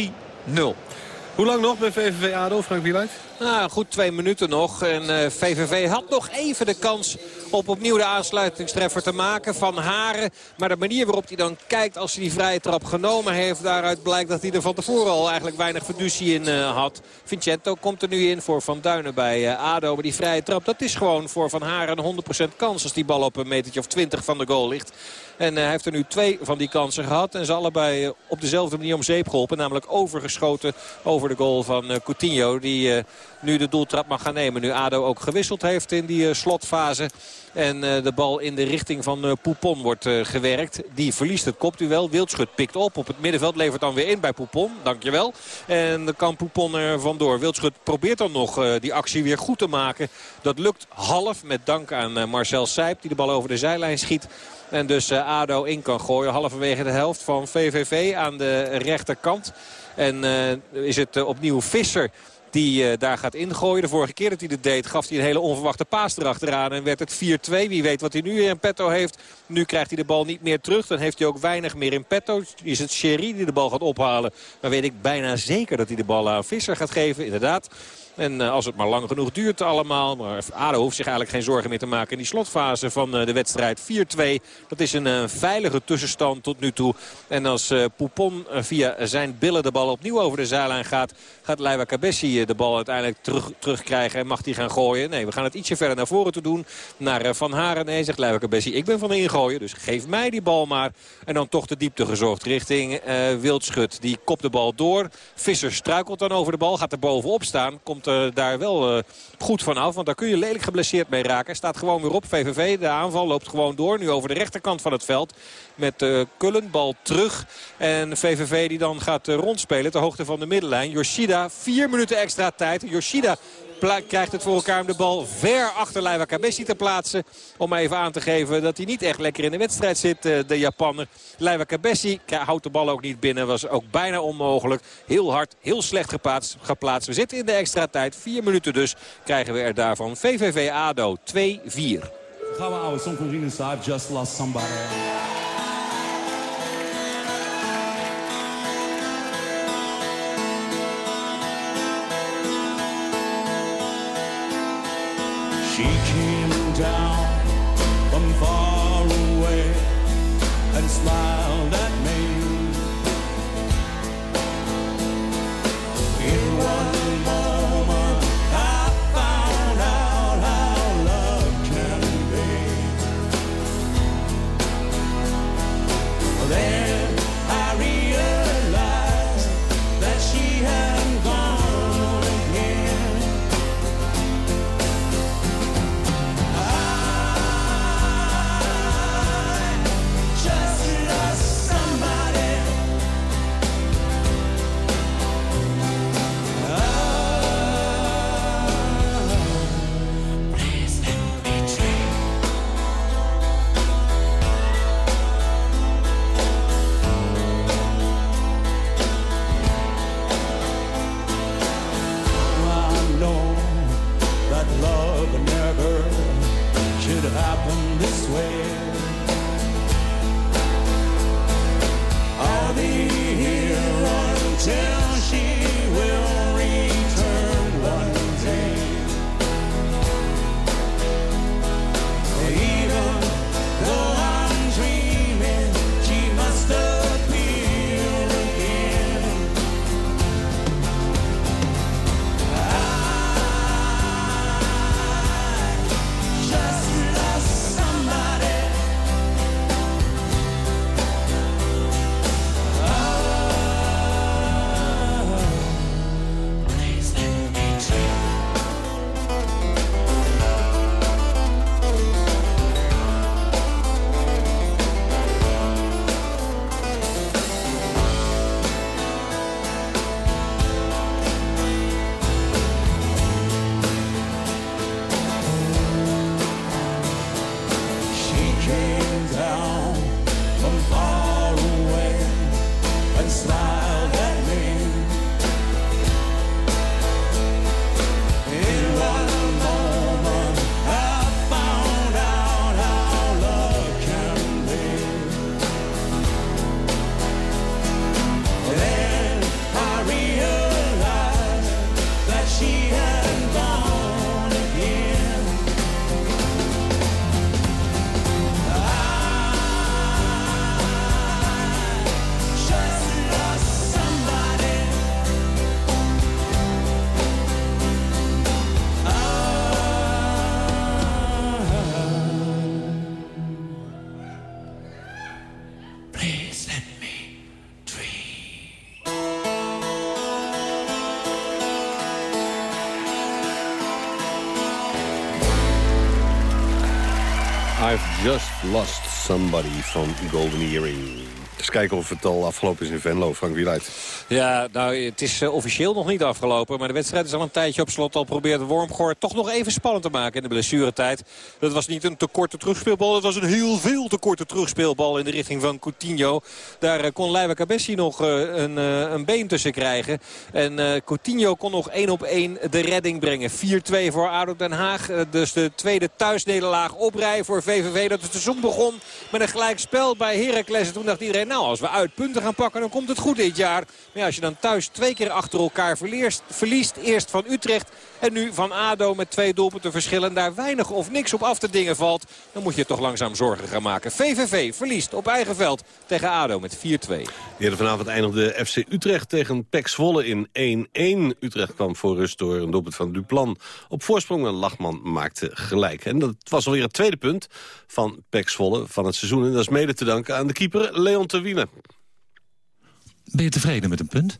Hoe lang nog bij VVV ADO, Frank Wieluid? Nou, goed twee minuten nog. En uh, VVV had nog even de kans op opnieuw de aansluitingstreffer te maken van Haren. Maar de manier waarop hij dan kijkt als hij die vrije trap genomen heeft... daaruit blijkt dat hij er van tevoren al eigenlijk weinig fiducie in uh, had. Vincento komt er nu in voor Van Duinen bij uh, ADO. Maar die vrije trap, dat is gewoon voor Van Haren een 100% kans... als die bal op een metertje of 20 van de goal ligt. En hij heeft er nu twee van die kansen gehad. En ze allebei op dezelfde manier om zeep geholpen. Namelijk overgeschoten over de goal van Coutinho. Die nu de doeltrap mag gaan nemen. Nu ADO ook gewisseld heeft in die slotfase. En uh, de bal in de richting van uh, Poupon wordt uh, gewerkt. Die verliest het kopduel. Wildschut pikt op op het middenveld. Levert dan weer in bij Poupon. Dankjewel. En dan kan Poupon er vandoor. Wildschut probeert dan nog die actie weer goed te maken. Dat lukt half met dank aan Marcel Sijp. Die de bal over de zijlijn schiet. En dus ADO in kan gooien. Halverwege de helft van VVV aan de rechterkant. En is het opnieuw Visser die uh, daar gaat ingooien. De vorige keer dat hij dit deed gaf hij een hele onverwachte paas erachteraan. En werd het 4-2. Wie weet wat hij nu in petto heeft. Nu krijgt hij de bal niet meer terug. Dan heeft hij ook weinig meer in petto. Is het Sherry die de bal gaat ophalen. Dan weet ik bijna zeker dat hij de bal aan Visser gaat geven. Inderdaad. En uh, als het maar lang genoeg duurt allemaal. Maar ADO hoeft zich eigenlijk geen zorgen meer te maken in die slotfase van uh, de wedstrijd. 4-2. Dat is een uh, veilige tussenstand tot nu toe. En als Poupon via zijn billen de bal opnieuw over de zijlijn gaat... gaat Leiva Cabessi de bal uiteindelijk terug, terugkrijgen en mag die gaan gooien. Nee, we gaan het ietsje verder naar voren te doen. Naar Van Haren. Nee, zegt Leiva Cabessi. Ik ben van de ingooien, dus geef mij die bal maar. En dan toch de diepte gezocht richting Wildschut. Die kopt de bal door. Visser struikelt dan over de bal. Gaat er bovenop staan. Komt uh, daar wel uh, goed van af. Want daar kun je lelijk geblesseerd mee raken. Staat gewoon weer op. VVV, de aanval loopt gewoon door. Nu over de rechterkant van het veld. Met Kullen, bal terug. En VVV die dan gaat rondspelen ter hoogte van de middenlijn. Yoshida, vier minuten extra tijd. Yoshida krijgt het voor elkaar om de bal ver achter Leiva Kabessi te plaatsen. Om even aan te geven dat hij niet echt lekker in de wedstrijd zit, de Japanner. Leiva Kabessi houdt de bal ook niet binnen. Was ook bijna onmogelijk. Heel hard, heel slecht geplaatst. geplaatst. We zitten in de extra tijd. Vier minuten dus krijgen we er daarvan. VVV ADO 2-4. Gaan we oude Saab, Just Lost Somebody. and smile. Lost somebody from Golden Earring. Eens kijken of het al afgelopen is in Venlo, Frank Wieluid. Ja, nou, het is eh, officieel nog niet afgelopen. Maar de wedstrijd is al een tijdje op slot. Al probeert Wormgoor toch nog even spannend te maken in de blessuretijd. Dat was niet een te korte terugspeelbal. Dat was een heel veel te korte terugspeelbal in de richting van Coutinho. Daar eh, kon Leiva Cabessi nog eh, een, een been tussen krijgen. En Coutinho kon nog één op één de redding brengen. 4-2 voor ADO Den Haag. Dus de tweede thuisnederlaag op rij voor VVV. Dat het seizoen begon met een gelijkspel bij Heracles. En toen dacht iedereen, nou als we uit punten gaan pakken dan komt het goed dit jaar. Maar als je dan thuis twee keer achter elkaar verliest, verliest. Eerst van Utrecht en nu van ADO met twee doelpunten verschillen. En daar weinig of niks op af te dingen valt. Dan moet je toch langzaam zorgen gaan maken. VVV verliest op eigen veld tegen ADO met 4-2. Eerder vanavond eindigde FC Utrecht tegen PEC Zwolle in 1-1. Utrecht kwam voor rust door een doelpunt van Duplan. Op voorsprong en Lachman maakte gelijk. En dat was alweer het tweede punt van PEC Zwolle van het seizoen. En dat is mede te danken aan de keeper Leon Terwiener. Ben je tevreden met een punt?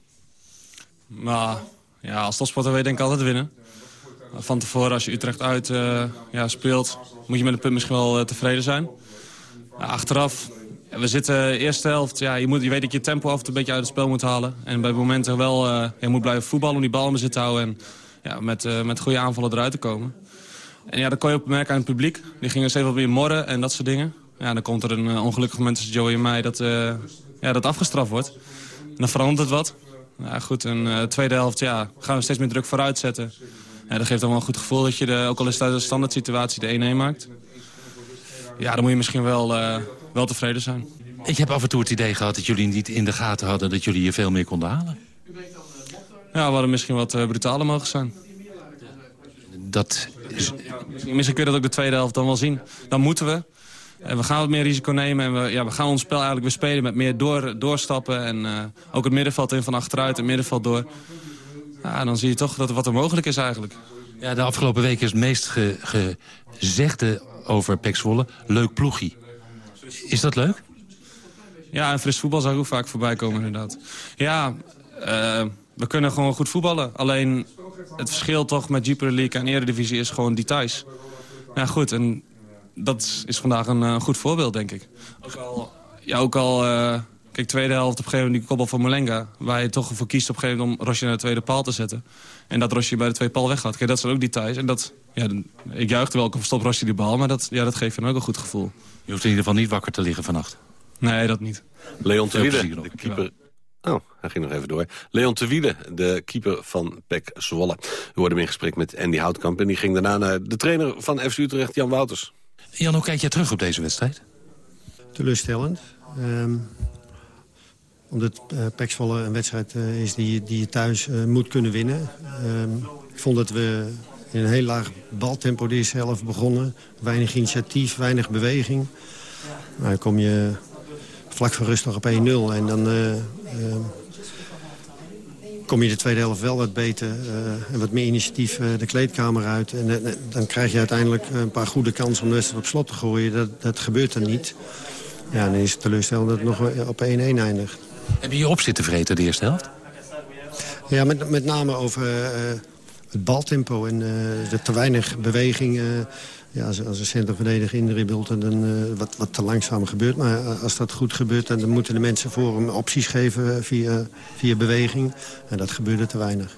Nou, ja, als topsporter weet denk ik altijd winnen. Van tevoren, als je Utrecht uit eh, ja, speelt, moet je met een punt misschien wel eh, tevreden zijn. Achteraf, we zitten eerste helft, ja, je, moet, je weet dat je tempo af en een beetje uit het spel moet halen. En bij momenten wel eh, je moet blijven voetballen om die bal in bezit te houden. En ja, met, eh, met goede aanvallen eruit te komen. En ja, dat kon je ook merken aan het publiek. Die gingen steeds wat meer morren en dat soort dingen. Ja, dan komt er een eh, ongelukkig moment tussen Joey en mij dat, eh, ja, dat afgestraft wordt. En dan verandert het wat. Ja, goed, en de tweede helft ja, gaan we steeds meer druk vooruit zetten. Dat geeft dan wel een goed gevoel dat je, de, ook al is het een standaard situatie, de 1-1 maakt. Ja, dan moet je misschien wel, wel tevreden zijn. Ik heb af en toe het idee gehad dat jullie niet in de gaten hadden... dat jullie hier veel meer konden halen. Ja, we hadden misschien wat uh, brutaler mogen zijn. Dat is... Misschien kun je dat ook de tweede helft dan wel zien. Dan moeten we. En we gaan wat meer risico nemen en we, ja, we gaan ons spel eigenlijk weer spelen met meer door, doorstappen. En uh, ook het middenveld in van achteruit, het middenveld door. Ja, dan zie je toch dat er wat er mogelijk is eigenlijk. Ja, de afgelopen weken is het meest ge, gezegde over Pek Zwolle. Leuk ploegie. Is dat leuk? Ja, en fris voetbal zou ook vaak voorbij komen inderdaad. Ja, uh, we kunnen gewoon goed voetballen. Alleen het verschil toch met Jupiler League en Eredivisie is gewoon details. Ja, goed. En dat is vandaag een uh, goed voorbeeld, denk ik. Ook al... Ja, ook al uh, kijk, tweede helft op een gegeven moment die kopbal van Molenga... waar je toch voor kiest op een gegeven moment om Rosje naar de tweede paal te zetten. En dat Rosje bij de tweede paal weggaat. Kijk, dat zijn ook details. En dat, ja, ik juichte wel, ik verstop Rosje die bal... maar dat, ja, dat geeft je ook een goed gevoel. Je hoeft in ieder geval niet wakker te liggen vannacht. Nee, dat niet. Leon Terwiele, de keeper... Oh, hij ging nog even door. Leon Terwiele, de keeper van PEC Zwolle. We hoorden hem in gesprek met Andy Houtkamp... en die ging daarna naar de trainer van FC Utrecht, Jan Wouters. Jan, hoe kijk jij terug op deze wedstrijd? Teleurstellend. Um, omdat uh, PEC Zwolle een wedstrijd uh, is die, die je thuis uh, moet kunnen winnen. Um, ik vond dat we in een heel laag baltempo de eerste helft begonnen. Weinig initiatief, weinig beweging. Maar dan kom je vlak voor rust nog op 1-0. En dan uh, kom je de tweede helft wel wat beter en wat meer initiatief de kleedkamer uit. En dan krijg je uiteindelijk een paar goede kansen om de wedstrijd op slot te gooien. Dat, dat gebeurt dan niet. Ja, dan is het teleurstellend dat het nog op 1-1 eindigt. Heb je op zitten vreten de eerste helft? Ja, met, met name over het baltempo en de te weinig beweging ja, als, als een centrumverdediger indribbelt en dan uh, wat, wat te langzaam gebeurt. Maar als dat goed gebeurt, dan moeten de mensen voor hem opties geven via, via beweging. En dat gebeurde te weinig.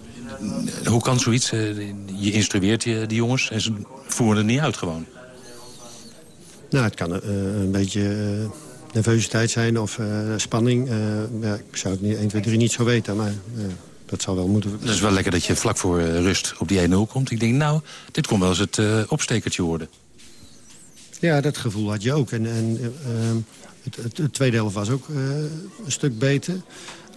Hoe kan zoiets? Je instrueert je, die jongens en ze voeren het niet uit gewoon. Nou, het kan uh, een beetje uh, nervositeit zijn of spanning. ja, ik zou het niet 1, 2, 3 niet zo weten, maar... Dat zou wel moeten... Het is wel lekker dat je vlak voor rust op die 1-0 komt. Ik denk, nou, dit kon wel eens het opstekertje worden. Ja, dat gevoel had je ook. En, en uh, het, het, het, tweede helft was ook een stuk beter.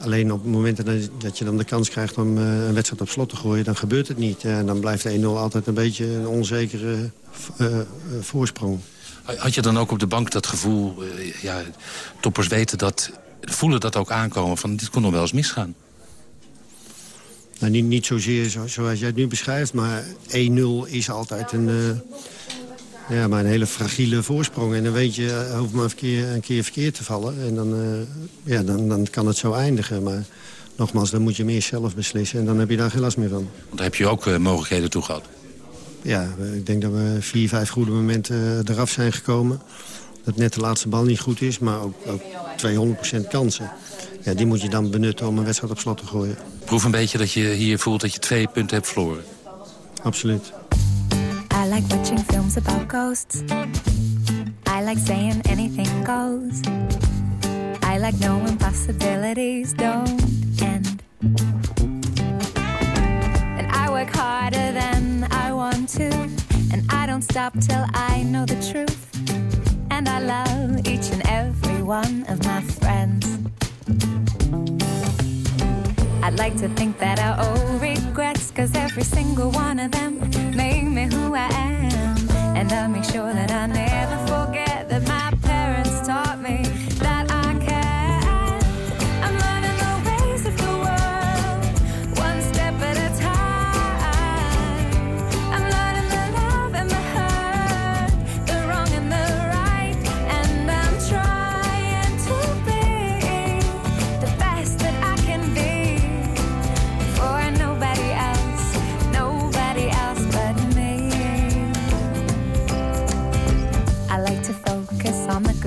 Alleen op het moment dat je dan de kans krijgt om een wedstrijd op slot te gooien... dan gebeurt het niet. En dan blijft 1-0 altijd een beetje een onzekere voorsprong. Had je dan ook op de bank dat gevoel... ja, toppers weten dat, voelen dat ook aankomen... van dit kon nog wel eens misgaan? Nou, niet, niet zozeer zo, zoals jij het nu beschrijft, maar 1-0 is altijd een, uh, ja, maar een hele fragiele voorsprong. En dan weet je, uh, hoeft maar een keer, een keer verkeerd te vallen. En dan, uh, ja, dan, dan kan het zo eindigen. Maar nogmaals, dan moet je meer zelf beslissen. En dan heb je daar geen last meer van. Want daar heb je ook mogelijkheden toe gehad? Ja, ik denk dat we vier, vijf goede momenten eraf zijn gekomen. Dat net de laatste bal niet goed is, maar ook, ook 200% kansen. Ja, die moet je dan benutten om een wedstrijd op slot te gooien. Proef een beetje dat je hier voelt dat je twee punten hebt verloren. Absoluut. I like watching films about ghosts. I like saying anything goes. I like knowing possibilities don't stop till I know the truth. And I love each and every one of my friends. I'd like to think that I owe regrets, cause every single one of them made me who I am. And I'll make sure that I never forget that my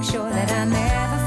make sure that I never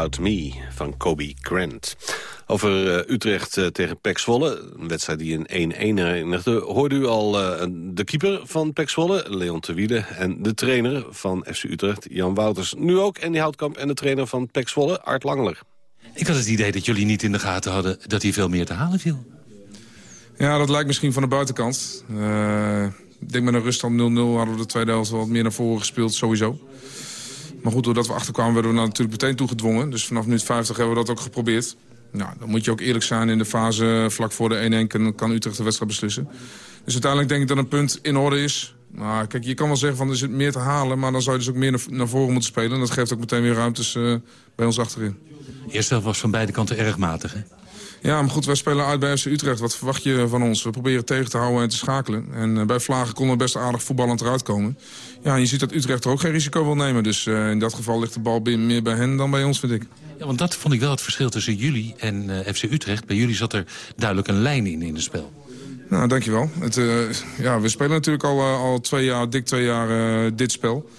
About Me van Kobe Grant. Over eh, Utrecht eh, tegen Pek Zwolle, een wedstrijd die in 1-1 eindigde... hoorde u al eh, de keeper van Pek Zwolle, Leon Terwiele... en de trainer van FC Utrecht, Jan Wouters. Nu ook Andy Houtkamp en de trainer van Pek Zwolle, Art Langeler. Ik had het idee dat jullie niet in de gaten hadden dat hier veel meer te halen viel. Ja, dat lijkt misschien van de buitenkant. Eh, ik denk met een ruststand 0-0 hadden we de tweede helft wel wat meer naar voren gespeeld, sowieso. Maar goed, doordat we achterkwamen werden we natuurlijk meteen toegedwongen. Dus vanaf minuut 50 hebben we dat ook geprobeerd. Nou, dan moet je ook eerlijk zijn in de fase vlak voor de 1-1 kan, kan Utrecht de wedstrijd beslissen. Dus uiteindelijk denk ik dat een punt in orde is. Kijk, je kan wel zeggen van er zit meer te halen, maar dan zou je dus ook meer naar, voren moeten spelen. En dat geeft ook meteen weer ruimtes eh, bij ons achterin. Eerst helft was van beide kanten erg matig, hè? Ja, maar goed, wij spelen uit bij FC Utrecht. Wat verwacht je van ons? We proberen tegen te houden en te schakelen. En eh, bij Vlagen konden we best aardig voetballend eruit komen. Ja, en je ziet dat Utrecht er ook geen risico wil nemen. Dus eh, in dat geval ligt de bal meer bij hen dan bij ons, vind ik. Ja, want dat vond ik wel het verschil tussen jullie en eh, FC Utrecht. Bij jullie zat er duidelijk een lijn in in het spel. Nou, dankjewel. Het, ja, we spelen natuurlijk al, al twee jaar, dik twee jaar dit spel.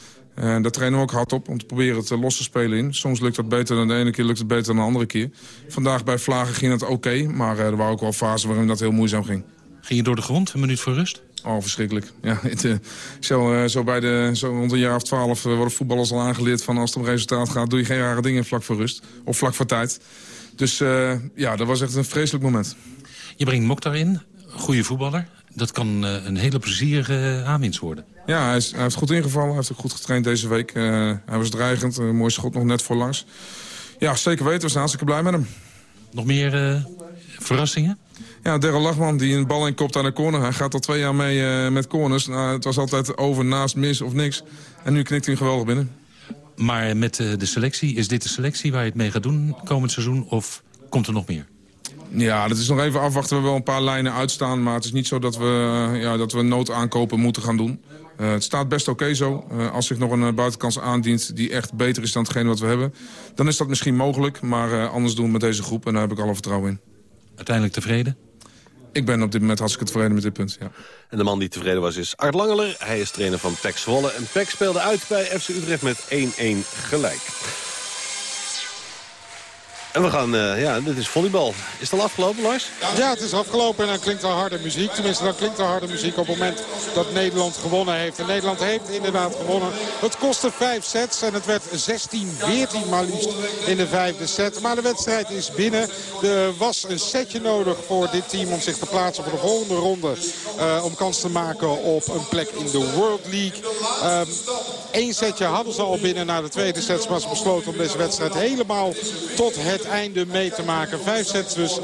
En daar trainen we ook hard op om te proberen het eh, los te spelen in. Soms lukt dat beter dan de ene keer, lukt het beter dan de andere keer. Vandaag bij Vlagen ging het oké, maar eh, er waren ook wel fasen waarin dat heel moeizaam ging. Ging je door de grond, een minuut voor rust? Oh, verschrikkelijk. [laughs] Ja, het, eh, zo, zo, bij de, zo rond een jaar of twaalf worden voetballers al aangeleerd van als het om resultaat gaat, doe je geen rare dingen vlak voor rust. Of vlak voor tijd. Dus ja, dat was echt een vreselijk moment. Je brengt Mokhtar in, goede voetballer. Dat kan eh, een hele plezierige aanwinst worden. Ja, hij, is, hij heeft goed ingevallen. Hij heeft ook goed getraind deze week. Eh, hij was dreigend. Een mooi schot nog net voorlangs. Ja, zeker weten. We zijn hartstikke blij met hem. Nog meer eh, verrassingen? Ja, Daryl Lachman die een bal inkopt aan de corner. Hij gaat al twee jaar mee eh, met corners. Nou, het was altijd over, naast, mis of niks. En nu knikt hij hem geweldig binnen. Maar met eh, de selectie, is dit de selectie waar je het mee gaat doen komend seizoen? Of komt er nog meer? Ja, dat is nog even afwachten. We hebben wel een paar lijnen uitstaan. Maar het is niet zo dat we, eh, ja, dat we noodaankopen moeten gaan doen. Eh, het staat best oké zo. Eh, als zich nog een buitenkans aandient die echt beter is dan hetgeen wat we hebben... dan is dat misschien mogelijk. Maar eh, anders doen we met deze groep. En daar heb ik alle vertrouwen in. Uiteindelijk tevreden? Ik ben op dit moment hartstikke tevreden met dit punt, ja. En de man die tevreden was is Art Langeler. Hij is trainer van PEC Zwolle. En PEC speelde uit bij FC Utrecht met 1-1 gelijk. En we gaan, eh, ja, dit is volleybal. Is het al afgelopen, Lars? Ja, het is afgelopen en dan klinkt er harde muziek. Tenminste, dan klinkt er harde muziek op het moment dat Nederland gewonnen heeft. En Nederland heeft inderdaad gewonnen. Het kostte vijf sets en het werd 16-14 maar liefst in de vijfde set. Maar de wedstrijd is binnen. Er was een setje nodig voor dit team om zich te plaatsen voor de volgende ronde. eh, om kans te maken op een plek in de World League. Eén setje hadden ze al binnen na de tweede set. Maar ze besloten om deze wedstrijd helemaal tot het einde mee te maken. Vijf sets dus 16-14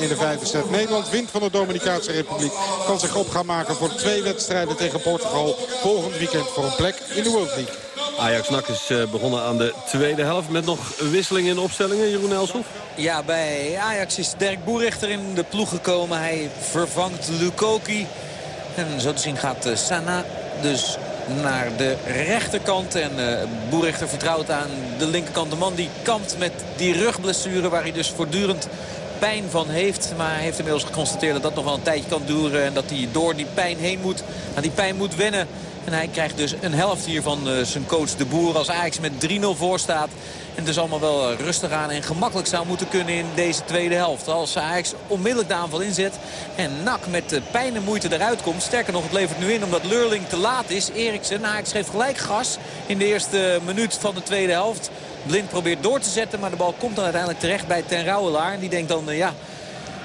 in de vijfde set. Nederland wint van de Dominicaanse Republiek. Kan zich op gaan maken voor twee wedstrijden tegen Portugal. Volgend weekend voor een plek in de World League. Ajax NAC is eh, begonnen aan de tweede helft met nog wisselingen in de opstellingen. Jeroen Elshoff? Ja, bij Ajax is Dirk Boerichter in de ploeg gekomen. Hij vervangt Lukoki. En zo te zien gaat eh, Sana dus naar de rechterkant. En uh, Boerichter vertrouwt aan de linkerkant. De man die kampt met die rugblessure waar hij dus voortdurend pijn van heeft. Maar hij heeft inmiddels geconstateerd dat dat nog wel een tijdje kan duren. En dat hij door die pijn heen moet. Aan die pijn moet wennen. En hij krijgt dus een helft hier van uh, zijn coach De Boer als Ajax met 3-0 voor staat. En dus allemaal wel uh, rustig aan en gemakkelijk zou moeten kunnen in deze tweede helft. Als Ajax onmiddellijk de aanval inzet en Nak met pijn en moeite eruit komt. Sterker nog, het levert nu in omdat Leurling te laat is. Eriksen, Ajax geeft gelijk gas in de eerste minuut van de tweede helft. Blind probeert door te zetten, maar de bal komt dan uiteindelijk terecht bij Ten Rouwelaar. En die denkt dan, ja,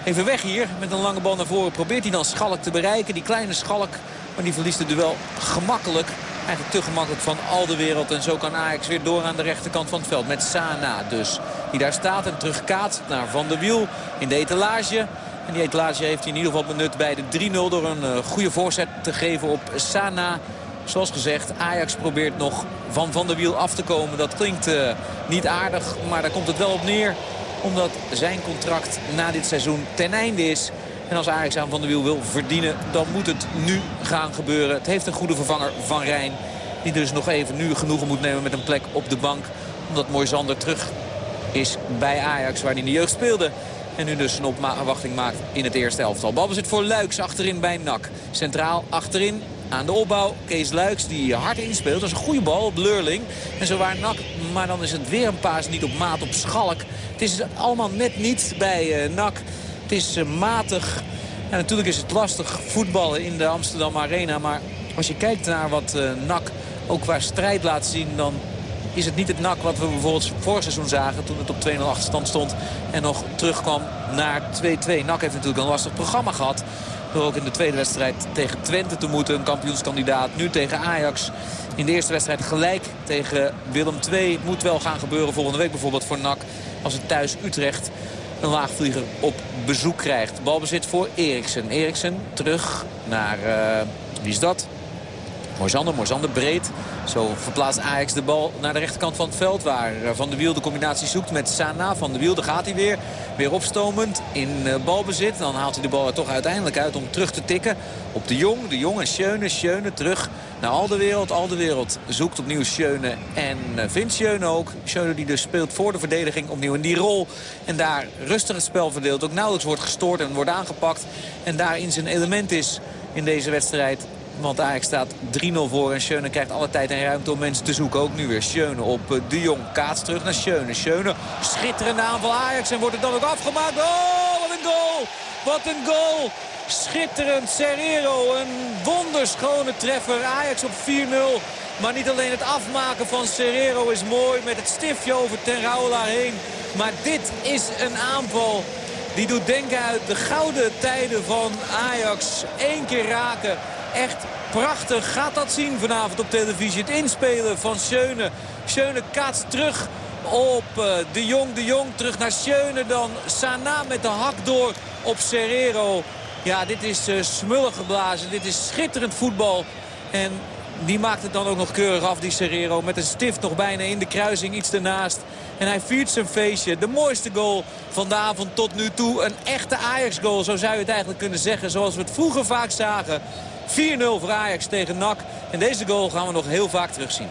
even weg hier. Met een lange bal naar voren probeert hij dan Schalk te bereiken. Die kleine Schalk maar die verliest het duel gemakkelijk. Eigenlijk te gemakkelijk van al de wereld. En zo kan Ajax weer door aan de rechterkant van het veld. Met Sana dus. Die daar staat en terugkaat naar Van der Wiel in de etalage. En die etalage heeft hij in ieder geval benut bij de 3-0. Door een uh, goede voorzet te geven op Sana. Zoals gezegd, Ajax probeert nog van Van der Wiel af te komen. Dat klinkt uh, niet aardig, maar daar komt het wel op neer. Omdat zijn contract na dit seizoen ten einde is. En als Ajax aan Van der Wiel wil verdienen, dan moet het nu gaan gebeuren. Het heeft een goede vervanger Van Rijn. Die dus nog even nu genoegen moet nemen met een plek op de bank. Omdat Moisander terug is bij Ajax, waar hij in de jeugd speelde. En nu dus een opwachting maakt in het eerste elftal. Balbezit voor Luiks achterin bij NAC. Centraal achterin aan de opbouw. Kees Luiks die hard inspeelt. Dat is een goede bal op Leurling. En zo waar NAC. Maar dan is het weer een paas niet op maat op Schalk. Het is allemaal net niet bij uh, NAC. Het is uh, matig. En natuurlijk is het lastig voetballen in de Amsterdam Arena. Maar als je kijkt naar wat uh, NAC ook qua strijd laat zien... dan is het niet het NAC wat we bijvoorbeeld vorig seizoen zagen... toen het op 2-0 achterstand stond en nog terugkwam naar 2-2. NAC heeft natuurlijk een lastig programma gehad. Door ook in de tweede wedstrijd tegen Twente te moeten. Een kampioenskandidaat. Nu tegen Ajax. In de eerste wedstrijd gelijk tegen Willem II. Moet wel gaan gebeuren volgende week bijvoorbeeld voor NAC. Als het thuis Utrecht een laagvlieger op bezoek krijgt. Balbezit voor Eriksen. Eriksen terug naar... Uh, wie is dat? Moisander, Moisander breed. Zo verplaatst Ajax de bal naar de rechterkant van het veld. Waar Van der Wiel de combinatie zoekt met Sana. Van der Wiel, daar gaat hij weer. Weer opstomend in uh, balbezit. Dan haalt hij de bal er toch uiteindelijk uit om terug te tikken. Op de Jong. De Jong en Schöne. Schöne terug naar Alderwereld. Alderwereld zoekt opnieuw Schöne en uh, vindt Schöne ook. Schöne die dus speelt voor de verdediging opnieuw in die rol. En daar rustig het spel verdeelt. Ook nauwelijks wordt gestoord en wordt aangepakt. En daarin zijn element is in deze wedstrijd. Want Ajax staat 3-0 voor en Schöne krijgt alle tijd en ruimte om mensen te zoeken. Ook nu weer Schöne op De Jong. Kaats terug naar Schöne. Schöne, schitterende aanval Ajax. En wordt het dan ook afgemaakt. Oh, wat een goal! Wat een goal! Schitterend Serrero. Een wonderschone treffer. Ajax op 4-0. Maar niet alleen het afmaken van Serrero is mooi. Met het stiftje over Ten Raula heen. Maar dit is een aanval. Die doet denken uit de gouden tijden van Ajax. Eén keer raken. Echt prachtig. Gaat dat zien vanavond op televisie. Het inspelen van Schöne. Schöne kaatst terug op uh, De Jong. De Jong terug naar Schöne. Dan Sana met de hak door op Serrero. Ja, dit is uh, smullig geblazen. Dit is schitterend voetbal. En die maakt het dan ook nog keurig af, die Serrero. Met een stift nog bijna in de kruising, iets ernaast. En hij viert zijn feestje. De mooiste goal van de avond tot nu toe. Een echte Ajax-goal, zo zou je het eigenlijk kunnen zeggen. Zoals we het vroeger vaak zagen. 4-0 voor Ajax tegen NAC. En deze goal gaan we nog heel vaak terugzien.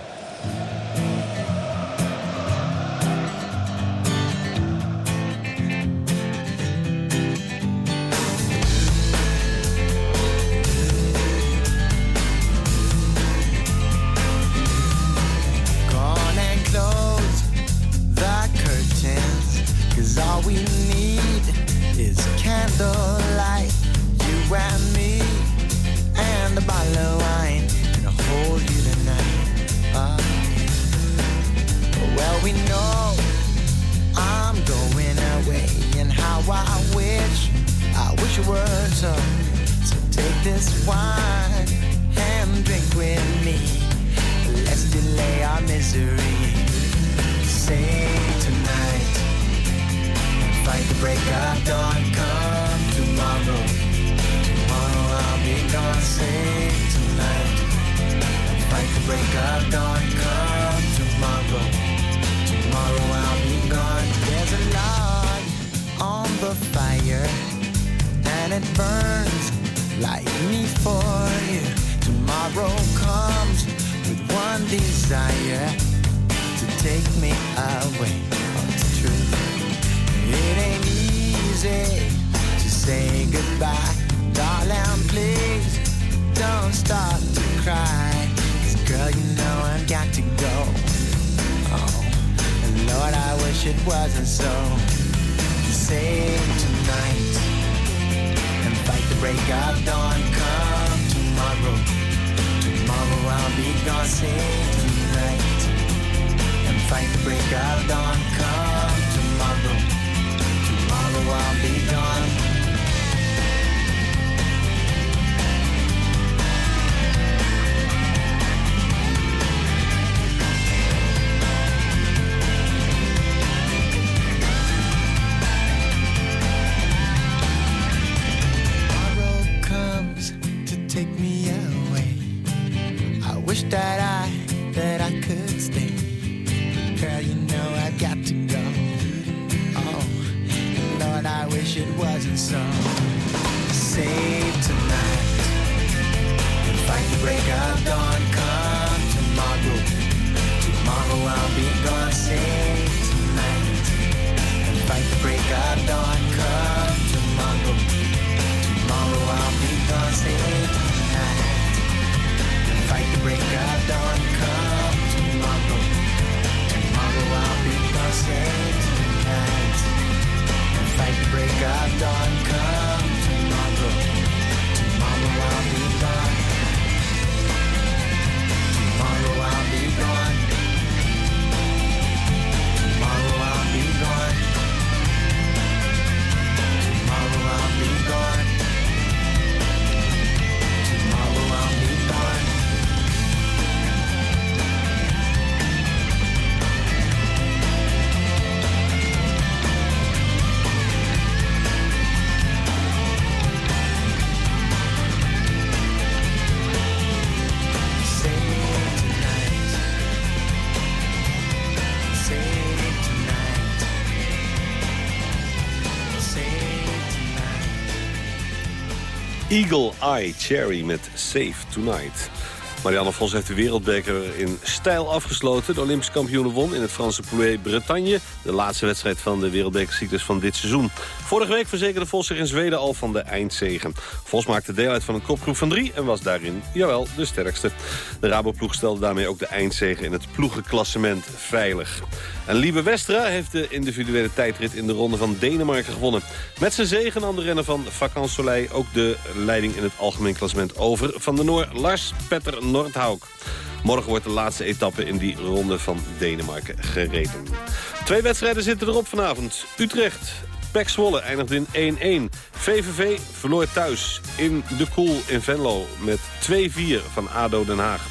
Eagle Eye Cherry met Save Tonight. Marianne Vos heeft de wereldbeker in stijl afgesloten. De Olympisch kampioen won in het Franse Poulet Bretagne. De laatste wedstrijd van de wereldbekercyclus van dit seizoen. Vorige week verzekerde Vos zich in Zweden al van de eindzegen. Vos maakte deel uit van een kopgroep van drie en was daarin, jawel, de sterkste. De Raboploeg stelde daarmee ook de eindzegen in het ploegenklassement veilig. En Liebe Westra heeft de individuele tijdrit in de ronde van Denemarken gewonnen. Met zijn zegen nam de renner van Vakant Soleil ook de leiding in het algemeen klassement over... van de Noor Lars Petter Morgen wordt de laatste etappe in die ronde van Denemarken gereden. Twee wedstrijden zitten erop vanavond. Utrecht Zwolle eindigde in 1-1. VVV verloor thuis in de Koel in Venlo met 2-4 van ADO Den Haag.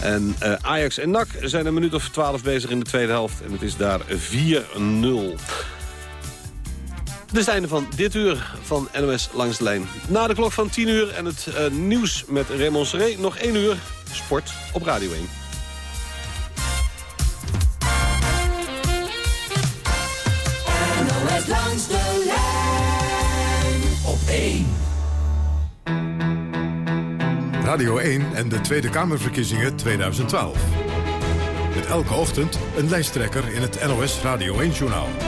En eh, Ajax en NAC zijn een minuut of 12 bezig in de tweede helft. En het is daar 4-0. Dit is het einde van dit uur van NOS Langs de Lijn. Na de klok van 10 uur en het eh, nieuws met Raymond Serré. Nog 1 uur sport op Radio 1. NOS langs de lijn op 1. Radio 1 en de Tweede Kamerverkiezingen 2012. Met elke ochtend een lijsttrekker in het NOS Radio 1-journaal.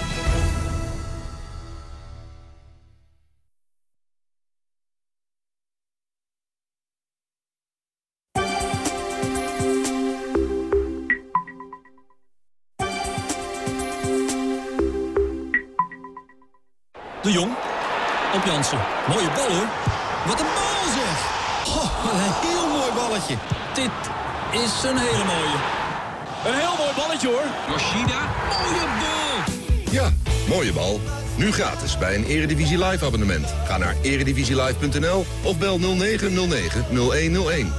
Bij een Eredivisie Live abonnement. Ga naar eredivisielive.nl of bel 0909-0101.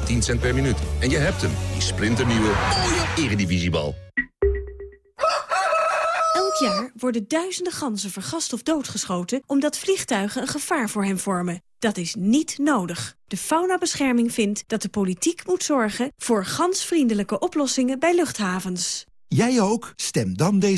10 cent per minuut. En je hebt hem, die splinternieuwe mooie Eredivisiebal. Elk jaar worden duizenden ganzen vergast of doodgeschoten... omdat vliegtuigen een gevaar voor hen vormen. Dat is niet nodig. De faunabescherming vindt dat de politiek moet zorgen... voor gansvriendelijke oplossingen bij luchthavens. Jij ook? Stem dan deze